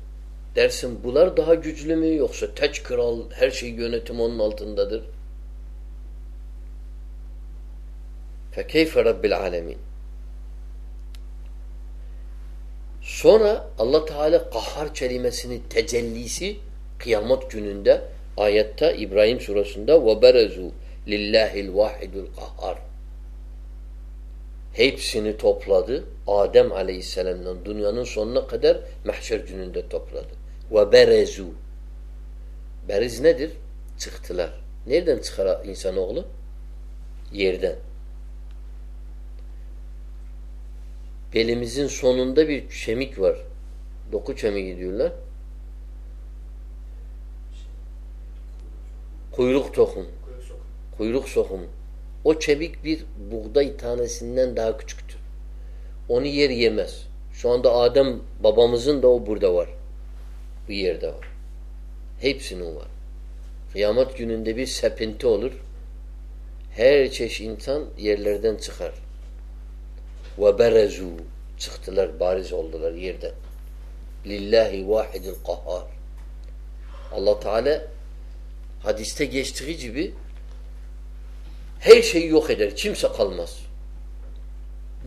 Dersin bunlar daha güçlü mü yoksa teç kral her şey yönetim onun altındadır. Fekeyfe Rabbil alemin. Sonra Allah Teala kahhar kelimesini tecellisi kıyamet gününde ayette İbrahim surasında ve berezu lillahil vahidul kahhar. Hepsini topladı. Adem aleyhisselamdan dünyanın sonuna kadar mahşer gününde topladı. Ve berezu. Beriz nedir? Çıktılar. Nereden çıkar insanoğlu? Yerden. Belimizin sonunda bir kemik var. Doku kemiği diyorlar. Kuyruk tohum. Kuyruk sokumu. O çevik bir buğday tanesinden daha küçüktür. Onu yer yemez. Şu anda Adem babamızın da o burada var. Bir yerde var. Hepsinin var. Kıyamet gününde bir sepinti olur. Her çeşit insan yerlerden çıkar. Ve berezu çıktılar, bariz oldular yerden. Lillahi vahidil kahhar. Allah Teala hadiste geçtiği gibi her şeyi yok eder. Kimse kalmaz.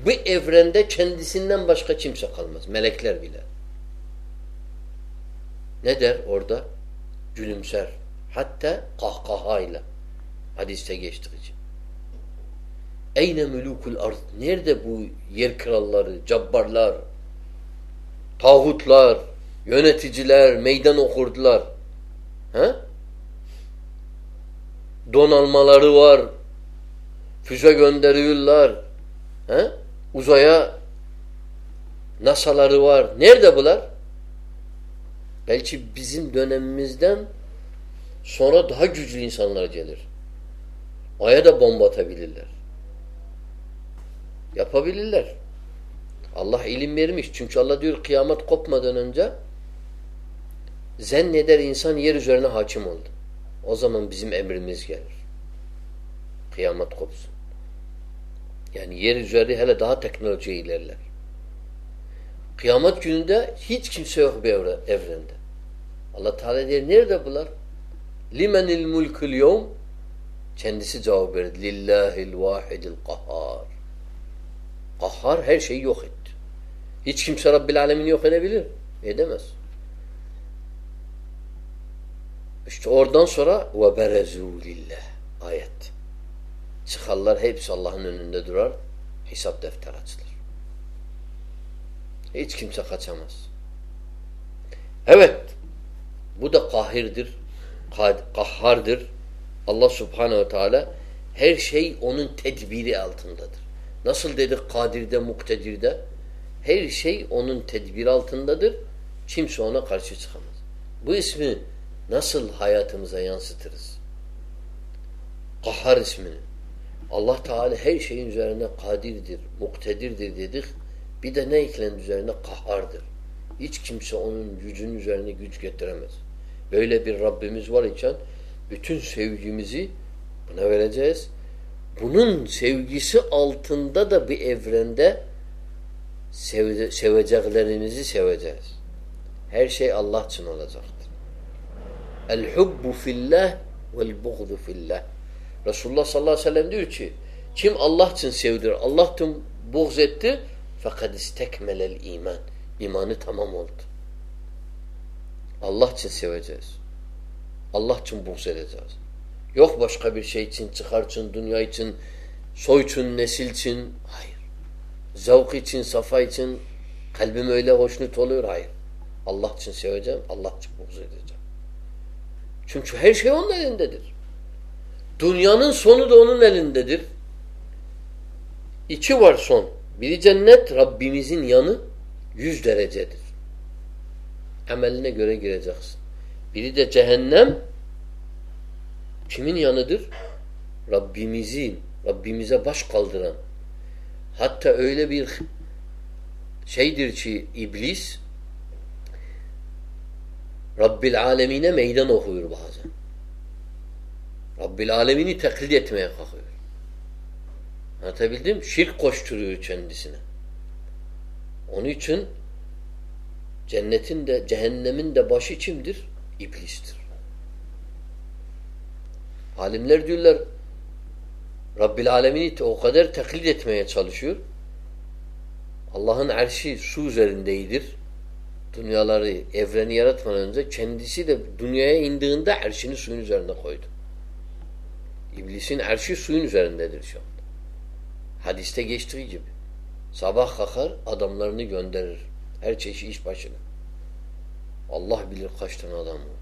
Bu evrende kendisinden başka kimse kalmaz. Melekler bile. Ne der orada? Gülümser. Hatta kahkahayla. Hadiste geçtiği için. Eyne mülukul ard. Nerede bu yer kralları, cabbarlar, tağutlar, yöneticiler, meydan okurdular? He? Donalmaları var. Füze gönderiyorlar. He? Uzaya NASA'ları var. Nerede bunlar? Belki bizim dönemimizden sonra daha güçlü insanlar gelir. Aya da bomba atabilirler. Yapabilirler. Allah ilim vermiş. Çünkü Allah diyor kıyamet kopmadan önce zanneder insan yer üzerine hakim oldu. O zaman bizim emrimiz gelir. Kıyamet kopsun. Yani yer üzeri hele daha teknoloji ilerler. Kıyamet gününde hiç kimse yok bir evrende. Allah Teala diyor nerede bunlar? Limenil mulkul yevm kendisi cevap verdi. Lillahil vahidil kahhar. Kahhar her şeyi yok etti. Hiç kimse Rabbil Alemin yok edebilir. Edemez. İşte oradan sonra ve berezu lillah ayet. Çıkarlar hepsi Allah'ın önünde durar. Hesap defter açılır. Hiç kimse kaçamaz. Evet. Bu da kahirdir. Kahhardır. Allah subhanehu teala her şey onun tedbiri altındadır. Nasıl dedik kadirde, muktedirde? Her şey onun tedbiri altındadır. Kimse ona karşı çıkamaz. Bu ismi nasıl hayatımıza yansıtırız? Kahhar ismini. Allah Teala her şeyin üzerine kadirdir, muktedirdir dedik. Bir de ne eklendi üzerine? Kahhardır. Hiç kimse onun gücünün üzerine güç getiremez. Böyle bir Rabbimiz var iken bütün sevgimizi buna vereceğiz. Bunun sevgisi altında da bir evrende sevde, seveceklerimizi seveceğiz. Her şey Allah için olacaktır. El hubbu fillah vel buğdu fillah. Resulullah sallallahu aleyhi ve sellem diyor ki kim Allah için sevdir, Allah için buğz etti fakat istekmelel iman. İmanı tamam oldu. Allah için seveceğiz. Allah için buğz edeceğiz. Yok başka bir şey için, çıkar için, dünya için, soy için, nesil için. Hayır. Zavk için, safa için, kalbim öyle hoşnut oluyor. Hayır. Allah için seveceğim, Allah için buğz edeceğim. Çünkü her şey onun elindedir. Dünyanın sonu da onun elindedir. İki var son. Biri cennet, Rabbimizin yanı yüz derecedir. Emeline göre gireceksin. Biri de cehennem kimin yanıdır? Rabbimizin, Rabbimize baş kaldıran. Hatta öyle bir şeydir ki iblis Rabbil alemine meydan okuyor bazen. Rabbil alemini taklit etmeye kalkıyor. Anlatabildim? Şirk koşturuyor kendisine. Onun için cennetin de cehennemin de başı kimdir? İblistir. Alimler diyorlar Rabbil Alemin'i o kadar taklit etmeye çalışıyor. Allah'ın erşi su üzerindeydir. Dünyaları, evreni yaratmadan önce kendisi de dünyaya indiğinde erşini suyun üzerinde koydu. İblisin erşi suyun üzerindedir şu anda. Hadiste geçtiği gibi. Sabah kalkar adamlarını gönderir. Her çeşit iş başına. Allah bilir kaç tane adam var.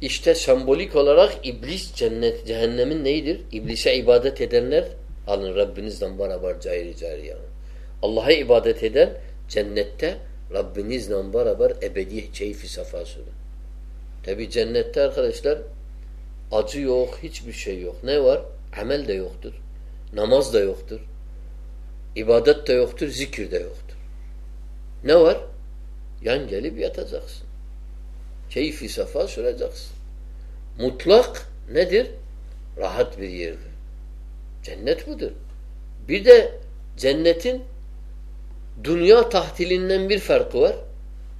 İşte sembolik olarak iblis cennet, cehennemin neyidir? İblise ibadet edenler alın Rabbinizle beraber cayri cayri yani. Allah'a ibadet eden cennette Rabbinizle beraber ebedi keyfi safa sürür. Tabi cennette arkadaşlar acı yok, hiçbir şey yok. Ne var? Amel de yoktur. Namaz da yoktur. İbadet de yoktur, zikir de yoktur. Ne var? Yan gelip yatacaksın. Keyfi safa süreceksin. Mutlak nedir? Rahat bir yerdir. Cennet budur. Bir de cennetin dünya tahtilinden bir farkı var.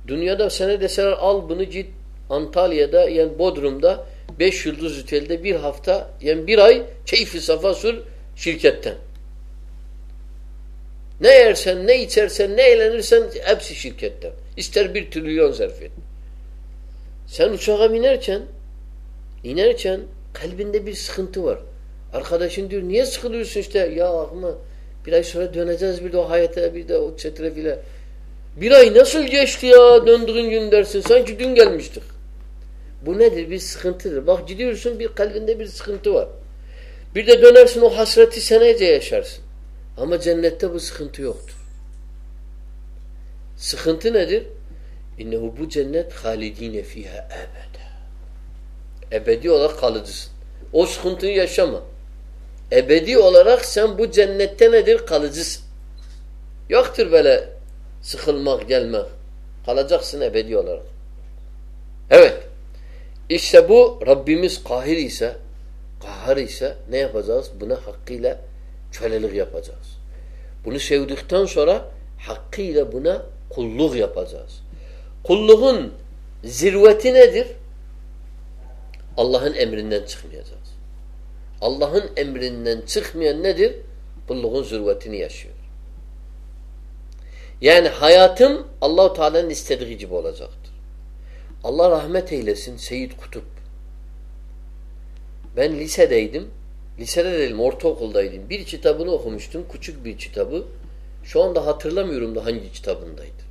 Dünyada sana deseler al bunu git Antalya'da yani Bodrum'da beş yıldız otelde bir hafta yani bir ay keyfi safa sür şirketten. Ne yersen, ne içersen, ne eğlenirsen hepsi şirketten. İster bir trilyon zarf et. Sen uçağa binerken inerken kalbinde bir sıkıntı var. Arkadaşın diyor niye sıkılıyorsun işte ya ama bir ay sonra döneceğiz bir de o hayata bir de o çetrefile. Bir ay nasıl geçti ya döndüğün gün dersin. Sanki dün gelmiştik. Bu nedir? Bir sıkıntıdır. Bak gidiyorsun bir kalbinde bir sıkıntı var. Bir de dönersin o hasreti senece yaşarsın. Ama cennette bu sıkıntı yoktur. Sıkıntı nedir? İnnehu bu cennet halidine fiha ebede. Ebedi olarak kalıcısın. O sıkıntıyı yaşama. Ebedi olarak sen bu cennette nedir? Kalıcısın. Yoktur böyle sıkılmak, gelmek. Kalacaksın ebedi olarak. Evet. İşte bu Rabbimiz kahir ise, kahhar ise ne yapacağız? Buna hakkıyla kölelik yapacağız. Bunu sevdikten sonra hakkıyla buna kulluk yapacağız. Kulluğun zirveti nedir? Allah'ın emrinden çıkmayacağız. Allah'ın emrinden çıkmayan nedir? Kulluğun zirvetini yaşıyor. Yani hayatım Allahu Teala'nın istediği gibi olacaktır. Allah rahmet eylesin Seyyid Kutup. Ben lisedeydim. Lisede değilim, ortaokuldaydım. Bir kitabını okumuştum. Küçük bir kitabı. Şu anda hatırlamıyorum da hangi kitabındaydı.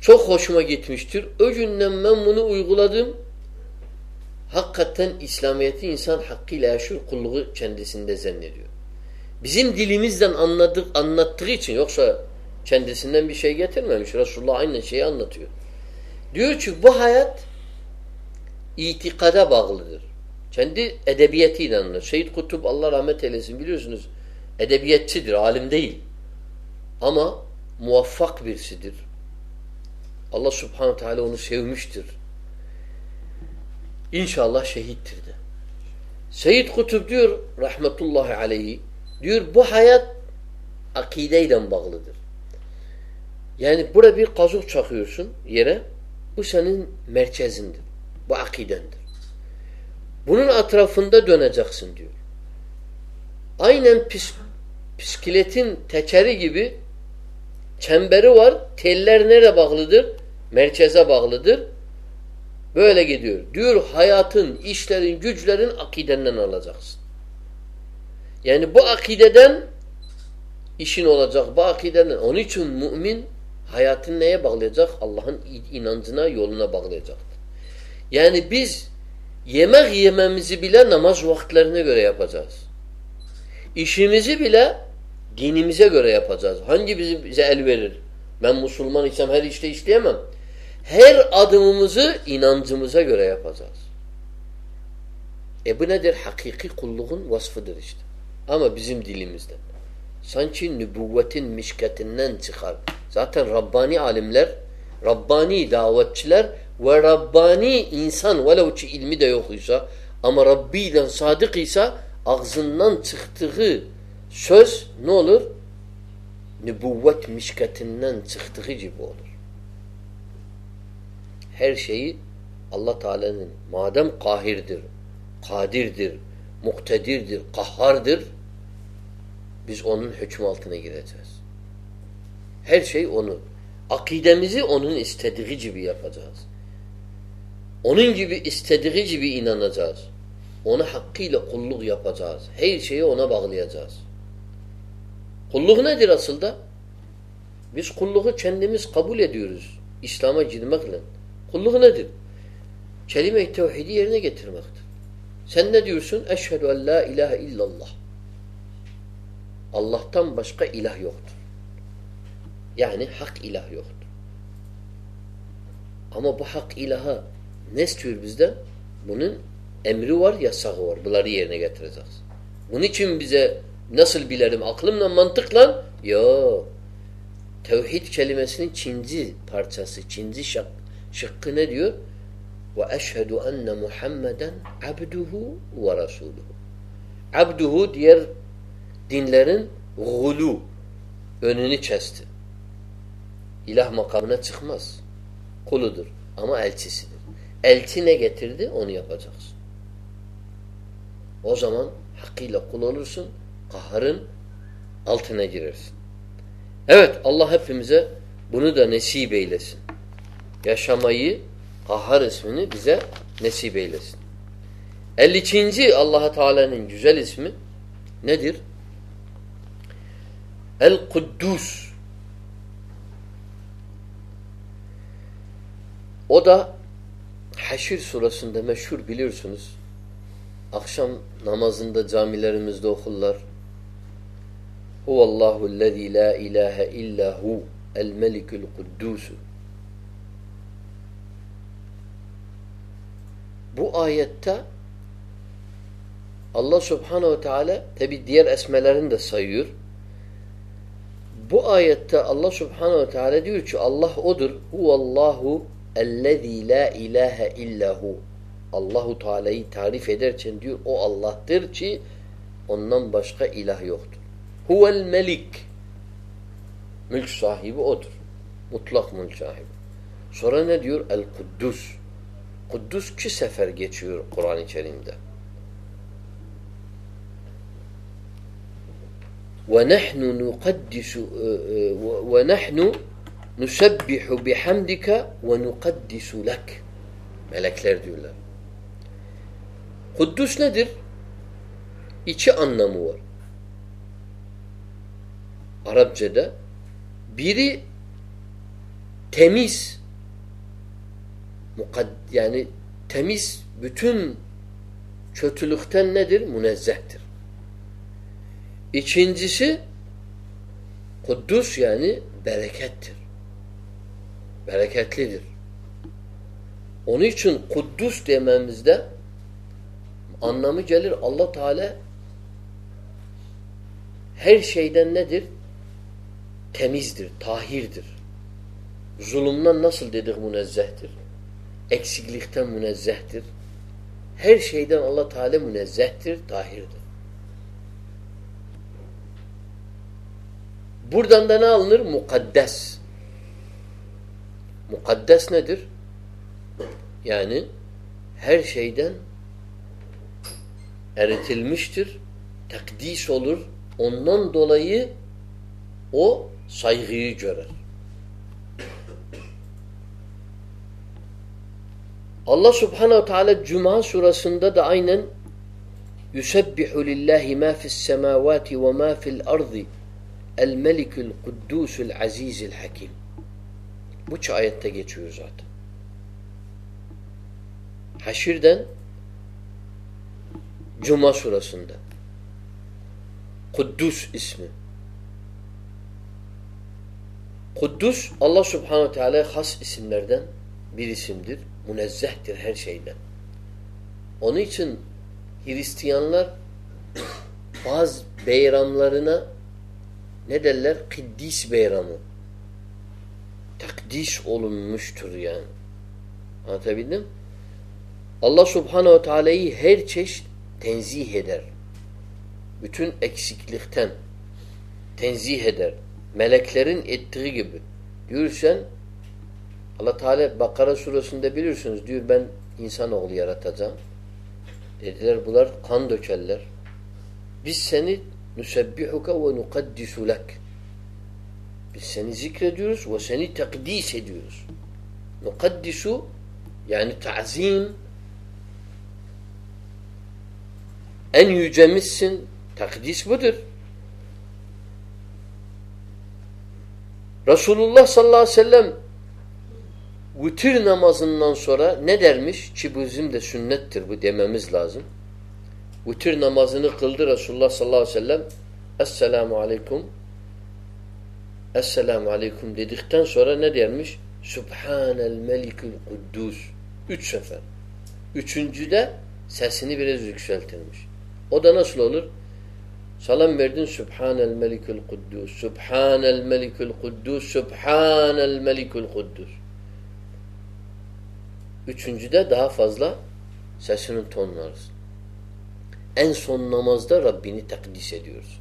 Çok hoşuma gitmiştir. O günden ben bunu uyguladım. Hakikaten İslamiyet'i insan hakkıyla yaşıyor, kulluğu kendisinde zannediyor. Bizim dilimizden anladık, anlattığı için yoksa kendisinden bir şey getirmemiş. Resulullah aynı şeyi anlatıyor. Diyor ki bu hayat itikada bağlıdır. Kendi edebiyetiyle anlar. Seyyid Kutup Allah rahmet eylesin biliyorsunuz edebiyatçıdır, alim değil. Ama muvaffak birisidir. Allah subhanahu teala onu sevmiştir. İnşallah şehittir de. Seyyid Kutup diyor rahmetullahi aleyhi diyor bu hayat akideyle bağlıdır. Yani burada bir kazık çakıyorsun yere bu senin merkezindir. Bu akidendir. Bunun etrafında döneceksin diyor. Aynen pis, bisikletin tekeri gibi çemberi var. Teller nereye bağlıdır? Merkeze bağlıdır. Böyle gidiyor. Diyor hayatın, işlerin, güçlerin akidenden alacaksın. Yani bu akideden işin olacak. Bu akideden. Onun için mümin hayatını neye bağlayacak? Allah'ın inancına, yoluna bağlayacaktır. Yani biz yemek yememizi bile namaz vakitlerine göre yapacağız. İşimizi bile dinimize göre yapacağız. Hangi bize el verir? Ben Müslüman isem her işte işleyemem. Her adımımızı inancımıza göre yapacağız. E bu nedir? Hakiki kulluğun vasfıdır işte. Ama bizim dilimizde. Sanki nübüvvetin mişketinden çıkar. Zaten Rabbani alimler, Rabbani davetçiler ve Rabbani insan velev ki ilmi de yokuysa ama Rabbi'den sadık ise ağzından çıktığı söz ne olur? Nübüvvet mişketinden çıktığı gibi olur. Her şeyi Allah Teala'nın madem kahirdir, kadirdir, muktedirdir, kahhardır biz onun hükmü altına gireceğiz. Her şey onu. Akidemizi onun istediği gibi yapacağız. Onun gibi istediği gibi inanacağız. Ona hakkıyla kulluk yapacağız. Her şeyi ona bağlayacağız. Kulluk nedir aslında? Biz kulluğu kendimiz kabul ediyoruz. İslam'a girmekle. Kulluk nedir? Kelime-i tevhidi yerine getirmektir. Sen ne diyorsun? Eşhedü en la ilahe illallah. Allah'tan başka ilah yoktur. Yani hak ilah yoktur. Ama bu hak ilaha ne istiyor bizden? Bunun emri var, yasağı var. Bunları yerine getireceğiz. Bunun için bize nasıl bilerim? Aklımla, mantıkla? Yok. Tevhid kelimesinin Çinci parçası, Çinci şak, şıkkı ne diyor? Ve eşhedü enne Muhammeden abduhu ve rasuluhu. Abduhu diğer dinlerin gulu önünü kesti. İlah makamına çıkmaz. Kuludur ama elçisidir. Elçi ne getirdi onu yapacaksın. O zaman hakkıyla kul olursun, kaharın altına girersin. Evet Allah hepimize bunu da nesip eylesin. Yaşamayı, kahar ismini bize nesip eylesin. 52. allah Teala'nın güzel ismi nedir? El-Kuddus. O da Haşir surasında meşhur biliyorsunuz. Akşam namazında camilerimizde okurlar. Huvallahu lezî la ilahe illa hu el melikul kuddusu. Bu ayette Allah subhanehu ve teala tabi diğer esmelerini de sayıyor. Bu ayette Allah subhanehu ve teala diyor ki Allah odur. Huvallahu ellezî la ilahe illahu. Allahu Teala'yı tarif ederken diyor o Allah'tır ki ondan başka ilah yoktur. Huvel melik. Mülk sahibi odur. Mutlak mülk sahibi. Sonra ne diyor? El Kuddus. Kuddus iki sefer geçiyor Kur'an-ı Kerim'de. وَنَحْنُ نُقَدِّسُ وَنَحْنُ نُسَبِّحُ بِحَمْدِكَ وَنُقَدِّسُ لَكَ Melekler diyorlar. Kuddus nedir? İki anlamı var. Arapçada biri temiz yani temiz bütün kötülükten nedir? Münezzehtir. İkincisi Kuddus yani berekettir. Bereketlidir. Onun için Kuddus dememizde anlamı gelir Allah Teala her şeyden nedir? Temizdir, tahirdir. Zulümden nasıl dedik münezzehtir? Eksiklikten münezzehtir. Her şeyden Allah Teala münezzehtir, tahirdir. Buradan da ne alınır? Mukaddes. Mukaddes nedir? Yani her şeyden eritilmiştir, takdis olur. Ondan dolayı o saygıyı görer. Allah Subhanahu Teala Cuma surasında da aynen ma fis semavati ve ma fil ardı el melikul kuddusul azizil hakim. Bu ayette geçiyor zaten. Haşir'den Cuma surasında. Kuddus ismi. Kuddus Allah subhanehu teala has isimlerden bir isimdir. Münezzehtir her şeyden. Onun için Hristiyanlar bazı beyramlarına ne derler? Kiddis beyramı. Takdis olunmuştur yani. Anlatabildim? Allah subhanehu teala'yı her çeşit tenzih eder. Bütün eksiklikten tenzih eder. Meleklerin ettiği gibi. Diyorsan Allah Teala Bakara suresinde bilirsiniz diyor ben insanoğlu yaratacağım. Dediler bunlar kan dökerler. Biz seni nusebbihuka ve nukaddisu lek. Biz seni zikrediyoruz ve seni takdis ediyoruz. Nukaddisu yani ta'zim en yücemizsin. Takdis budur. Resulullah sallallahu aleyhi ve sellem vitir namazından sonra ne dermiş? Ki bizim de sünnettir bu dememiz lazım. Vitir namazını kıldı Resulullah sallallahu aleyhi ve sellem. Esselamu aleyküm. Esselamu aleyküm dedikten sonra ne dermiş? Subhanel melikül kuddus. Üç sefer. Üçüncüde sesini biraz yükseltirmiş. O da nasıl olur? Salam verdin Subhanel melikül kuddus. Subhanel melikül kuddus. Subhanel melikül kuddus. Üçüncüde daha fazla sesinin tonlarız. En son namazda Rabbini takdis ediyoruz.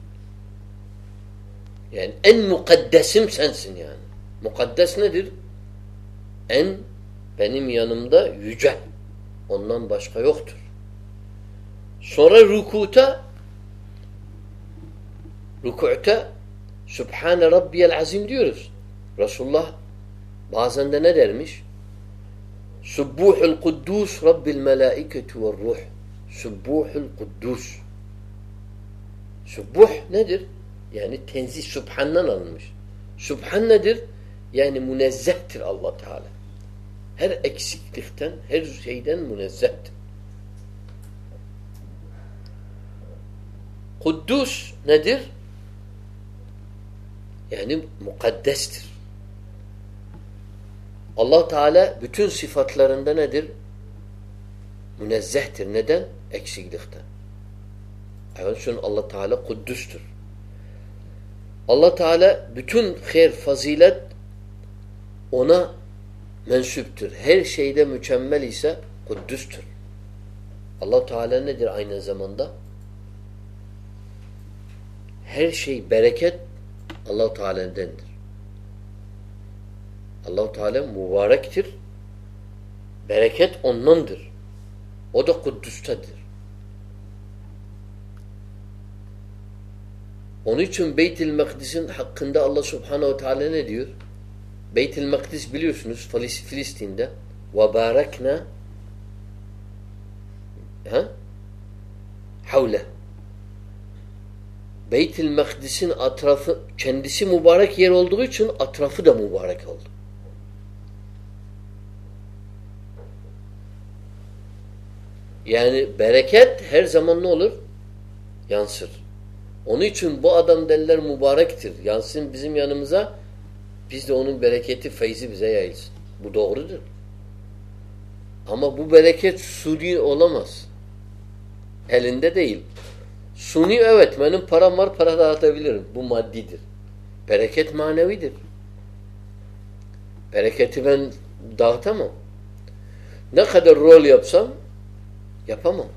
Yani en mukaddesim sensin yani. Mukaddes nedir? En benim yanımda yüce. Ondan başka yoktur. Sonra rukuta rükûte Sübhane Rabbiyel Azim diyoruz. Resulullah bazen de ne dermiş? Subbuhul Kuddus Rabbil Melaiketu ve Ruh. Subbuhul Kuddus. Subbuh nedir? Yani tenzih Subhan'dan alınmış. Subhan nedir? Yani münezzehtir Allah Teala. Her eksiklikten, her şeyden münezzehtir. Kuddus nedir? Yani mukaddestir. Allah Teala bütün sıfatlarında nedir? Münezzehtir. Neden? Eksiklikten. Evet çünkü Allah Teala kuddüstür. Allah Teala bütün hayır, fazilet ona mensuptur. Her şeyde mükemmel ise kuddüstür. Allah Teala nedir aynı zamanda? Her şey bereket Allah Teala'ndendir. Allah Teala mübarektir. Bereket ondandır. O da Kuddüs'tedir. Onun için Beyt-i Mekdis'in hakkında Allah Subhanahu Teala ne diyor? Beyt-i Mekdis biliyorsunuz Filistin'de ve barakna ha? havle Beyt-i Mekdis'in atrafı kendisi mübarek yer olduğu için atrafı da mübarek oldu. Yani bereket her zaman ne olur? Yansır. Onun için bu adam derler mübarektir. Yansın bizim yanımıza biz de onun bereketi, feyzi bize yayılsın. Bu doğrudur. Ama bu bereket suni olamaz. Elinde değil. Suni evet benim param var para dağıtabilirim. Bu maddidir. Bereket manevidir. Bereketi ben dağıtamam. Ne kadar rol yapsam yapamam.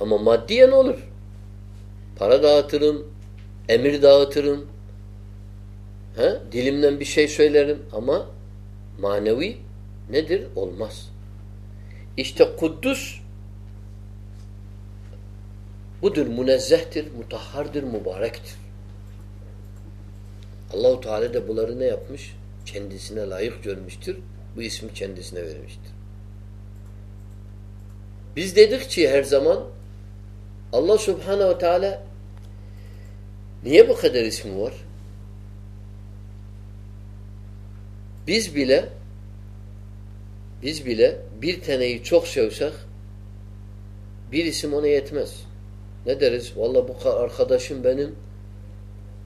Ama maddiyen olur. Para dağıtırım, emir dağıtırım. He? Dilimden bir şey söylerim ama manevi nedir? Olmaz. İşte Kuddus budur, münezzehtir, mutahhardır, mübarektir. Allahu Teala da bunları ne yapmış? Kendisine layık görmüştür. Bu ismi kendisine vermiştir. Biz dedik ki her zaman Allah Subhanahu Teala niye bu kadar ismi var? Biz bile biz bile bir taneyi çok sevsek bir isim ona yetmez. Ne deriz? Valla bu arkadaşım benim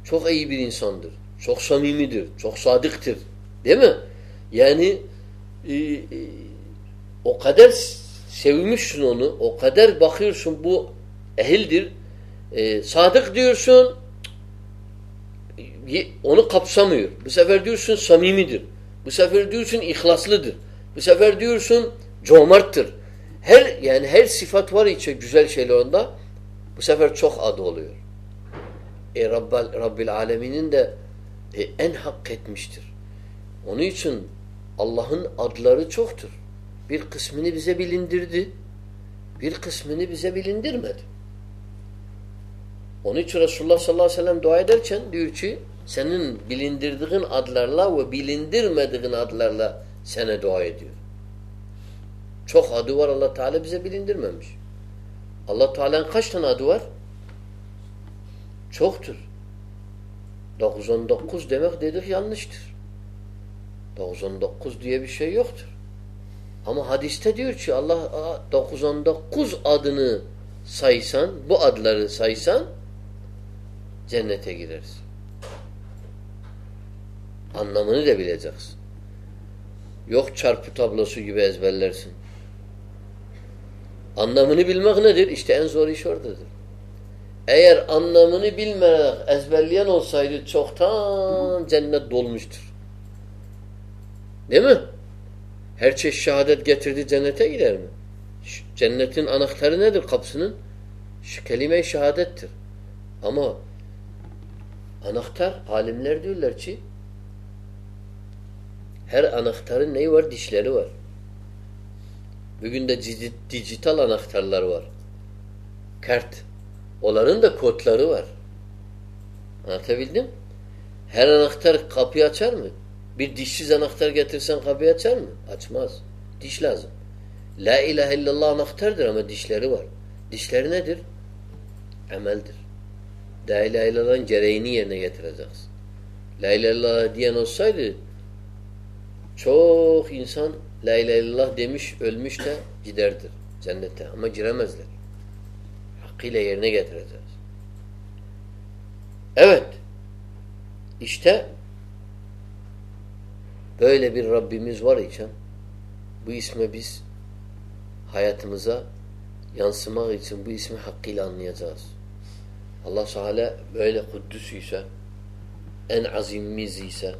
çok iyi bir insandır. Çok samimidir. Çok sadıktır. Değil mi? Yani e, e, o kadar sevmişsin onu. O kadar bakıyorsun bu ehildir. E, sadık diyorsun onu kapsamıyor. Bu sefer diyorsun samimidir. Bu sefer diyorsun ihlaslıdır. Bu sefer diyorsun cömerttir. Her yani her sıfat var içe güzel şeyler onda. Bu sefer çok adı oluyor. E Rabbel, Rabbil Alemin'in de e, en hak etmiştir. Onun için Allah'ın adları çoktur. Bir kısmını bize bilindirdi. Bir kısmını bize bilindirmedi. Onun için Resulullah sallallahu aleyhi ve sellem dua ederken diyor ki senin bilindirdiğin adlarla ve bilindirmediğin adlarla sana dua ediyor. Çok adı var Allah Teala bize bilindirmemiş. Allah Teala'nın kaç tane adı var? Çoktur. 99 demek dedik yanlıştır. 99 diye bir şey yoktur. Ama hadiste diyor ki Allah 99 adını saysan, bu adları saysan cennete gireriz. Anlamını da bileceksin. Yok çarpı tablosu gibi ezberlersin. Anlamını bilmek nedir? İşte en zor iş oradadır. Eğer anlamını bilmeyerek ezberleyen olsaydı çoktan cennet dolmuştur. Değil mi? Her çeşit şehadet getirdi cennete gider mi? Cennetin anahtarı nedir kapısının? Kelime-i şehadettir. Ama anahtar alimler diyorlar ki her anahtarın neyi var? Dişleri var. Bugün de dijital anahtarlar var. Kart. Onların da kodları var. Anlatabildim? Her anahtar kapıyı açar mı? Bir dişsiz anahtar getirsen kapıyı açar mı? Açmaz. Diş lazım. La ilahe illallah anahtardır ama dişleri var. Dişleri nedir? Emeldir. La ilahe illallah'ın gereğini yerine getireceksin. La ilahe illallah diyen olsaydı çok insan La ilahe illallah demiş, ölmüş de giderdir cennete. Ama giremezler. Hakkıyla yerine getireceğiz. Evet. İşte böyle bir Rabbimiz var iken bu isme biz hayatımıza yansımak için bu ismi hakkıyla anlayacağız. Allah Teala böyle kuddüs ise en azimimiz ise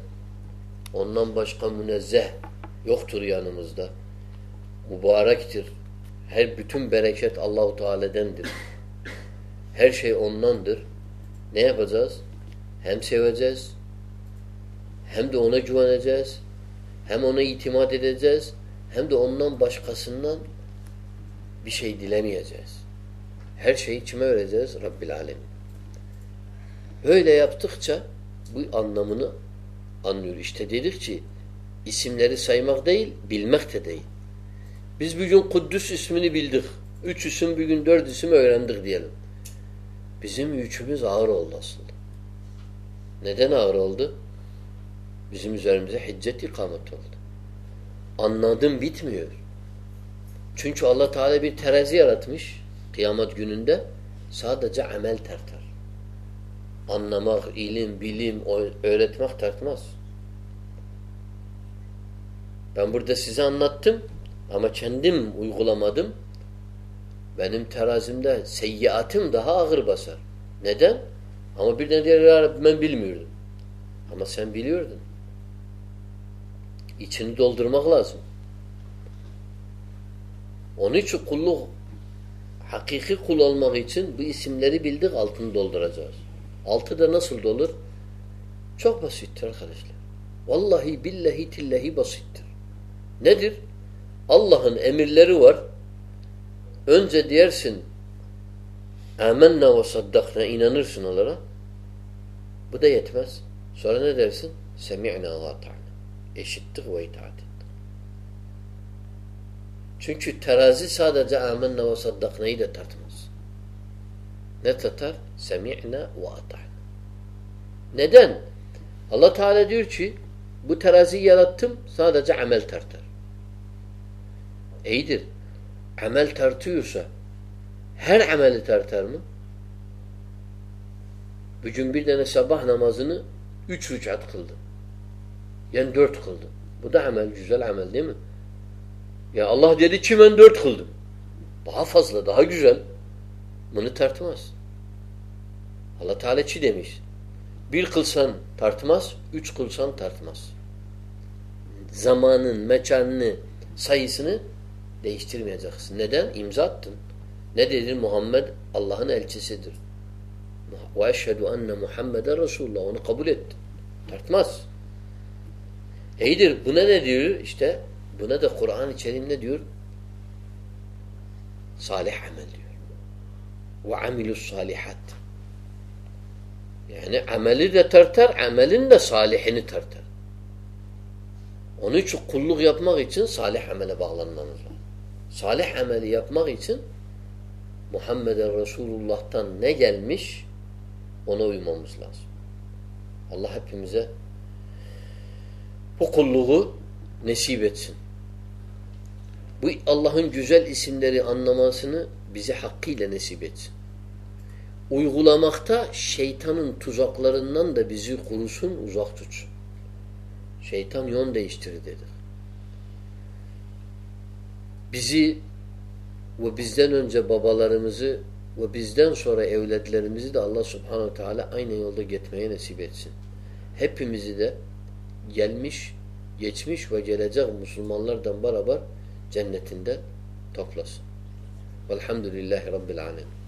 ondan başka münezzeh yoktur yanımızda. Mübarektir. Her bütün bereket Allahu Teala'dendir. Her şey ondandır. Ne yapacağız? Hem seveceğiz, hem de ona güveneceğiz, hem ona itimat edeceğiz, hem de ondan başkasından bir şey dilemeyeceğiz. Her şeyi kime vereceğiz? Rabbil Alemin. Böyle yaptıkça bu anlamını anlıyor. İşte dedik ki isimleri saymak değil, bilmek de değil. Biz bugün Kuddüs ismini bildik. Üç isim bugün dört isim öğrendik diyelim. Bizim yükümüz ağır oldu aslında. Neden ağır oldu? Bizim üzerimize hiccet ikamet oldu. Anladım bitmiyor. Çünkü Allah Teala bir terazi yaratmış kıyamet gününde sadece amel tartar. Anlamak, ilim, bilim, öğretmek tartmaz. Ben burada size anlattım ama kendim uygulamadım. Benim terazimde seyyiatım daha ağır basar. Neden? Ama bir de diğer ben bilmiyordum. Ama sen biliyordun. İçini doldurmak lazım. Onun için kulluk hakiki kul olmak için bu isimleri bildik altını dolduracağız. Altı da nasıl dolur? Çok basittir arkadaşlar. Vallahi billahi tillahi basittir. Nedir? Allah'ın emirleri var. Önce diyersin amenna ve saddakna inanırsın onlara. Bu da yetmez. Sonra ne dersin? Semi'na ve. Eşittik ve itaat ettik. Çünkü terazi sadece amenna ve saddaknayı da tartmaz. Ne tatar? Semi'na ve ata'na. Neden? Allah Teala diyor ki bu teraziyi yarattım sadece amel tartar. İyidir. Amel tartıyorsa her ameli tartar mı? Bugün bir tane sabah namazını üç rükat kıldı. Yani dört kıldı. Bu da amel, güzel amel değil mi? Ya Allah dedi ki ben dört kıldım. Daha fazla, daha güzel. Bunu tartmaz. Allah Teala çi demiş. Bir kılsan tartmaz, üç kılsan tartmaz. Zamanın, mekanını, sayısını değiştirmeyeceksin. Neden? İmza attın. Ne dedin? Muhammed Allah'ın elçisidir. Ve eşhedü enne Muhammeden Resulullah. Onu kabul ettin. Tartmaz. İyidir. Buna ne diyor? İşte buna da Kur'an-ı Kerim diyor? Salih amel diyor. Ve amilus salihat. Yani ameli de tartar, amelin de salihini tartar. Onun için kulluk yapmak için salih amele bağlanmanız lazım. Salih ameli yapmak için Muhammeden Resulullah'tan ne gelmiş ona uymamız lazım. Allah hepimize bu kulluğu nesip etsin. Bu Allah'ın güzel isimleri anlamasını bize hakkıyla nasip etsin. Uygulamakta şeytanın tuzaklarından da bizi kurusun, uzak tutsun. Şeytan yön değiştirir dedik. Bizi ve bizden önce babalarımızı ve bizden sonra evlatlarımızı da Allah subhanahu teala aynı yolda gitmeye nasip etsin. Hepimizi de gelmiş, geçmiş ve gelecek Müslümanlardan beraber cennetinde toplasın. Velhamdülillahi Rabbil Alemin.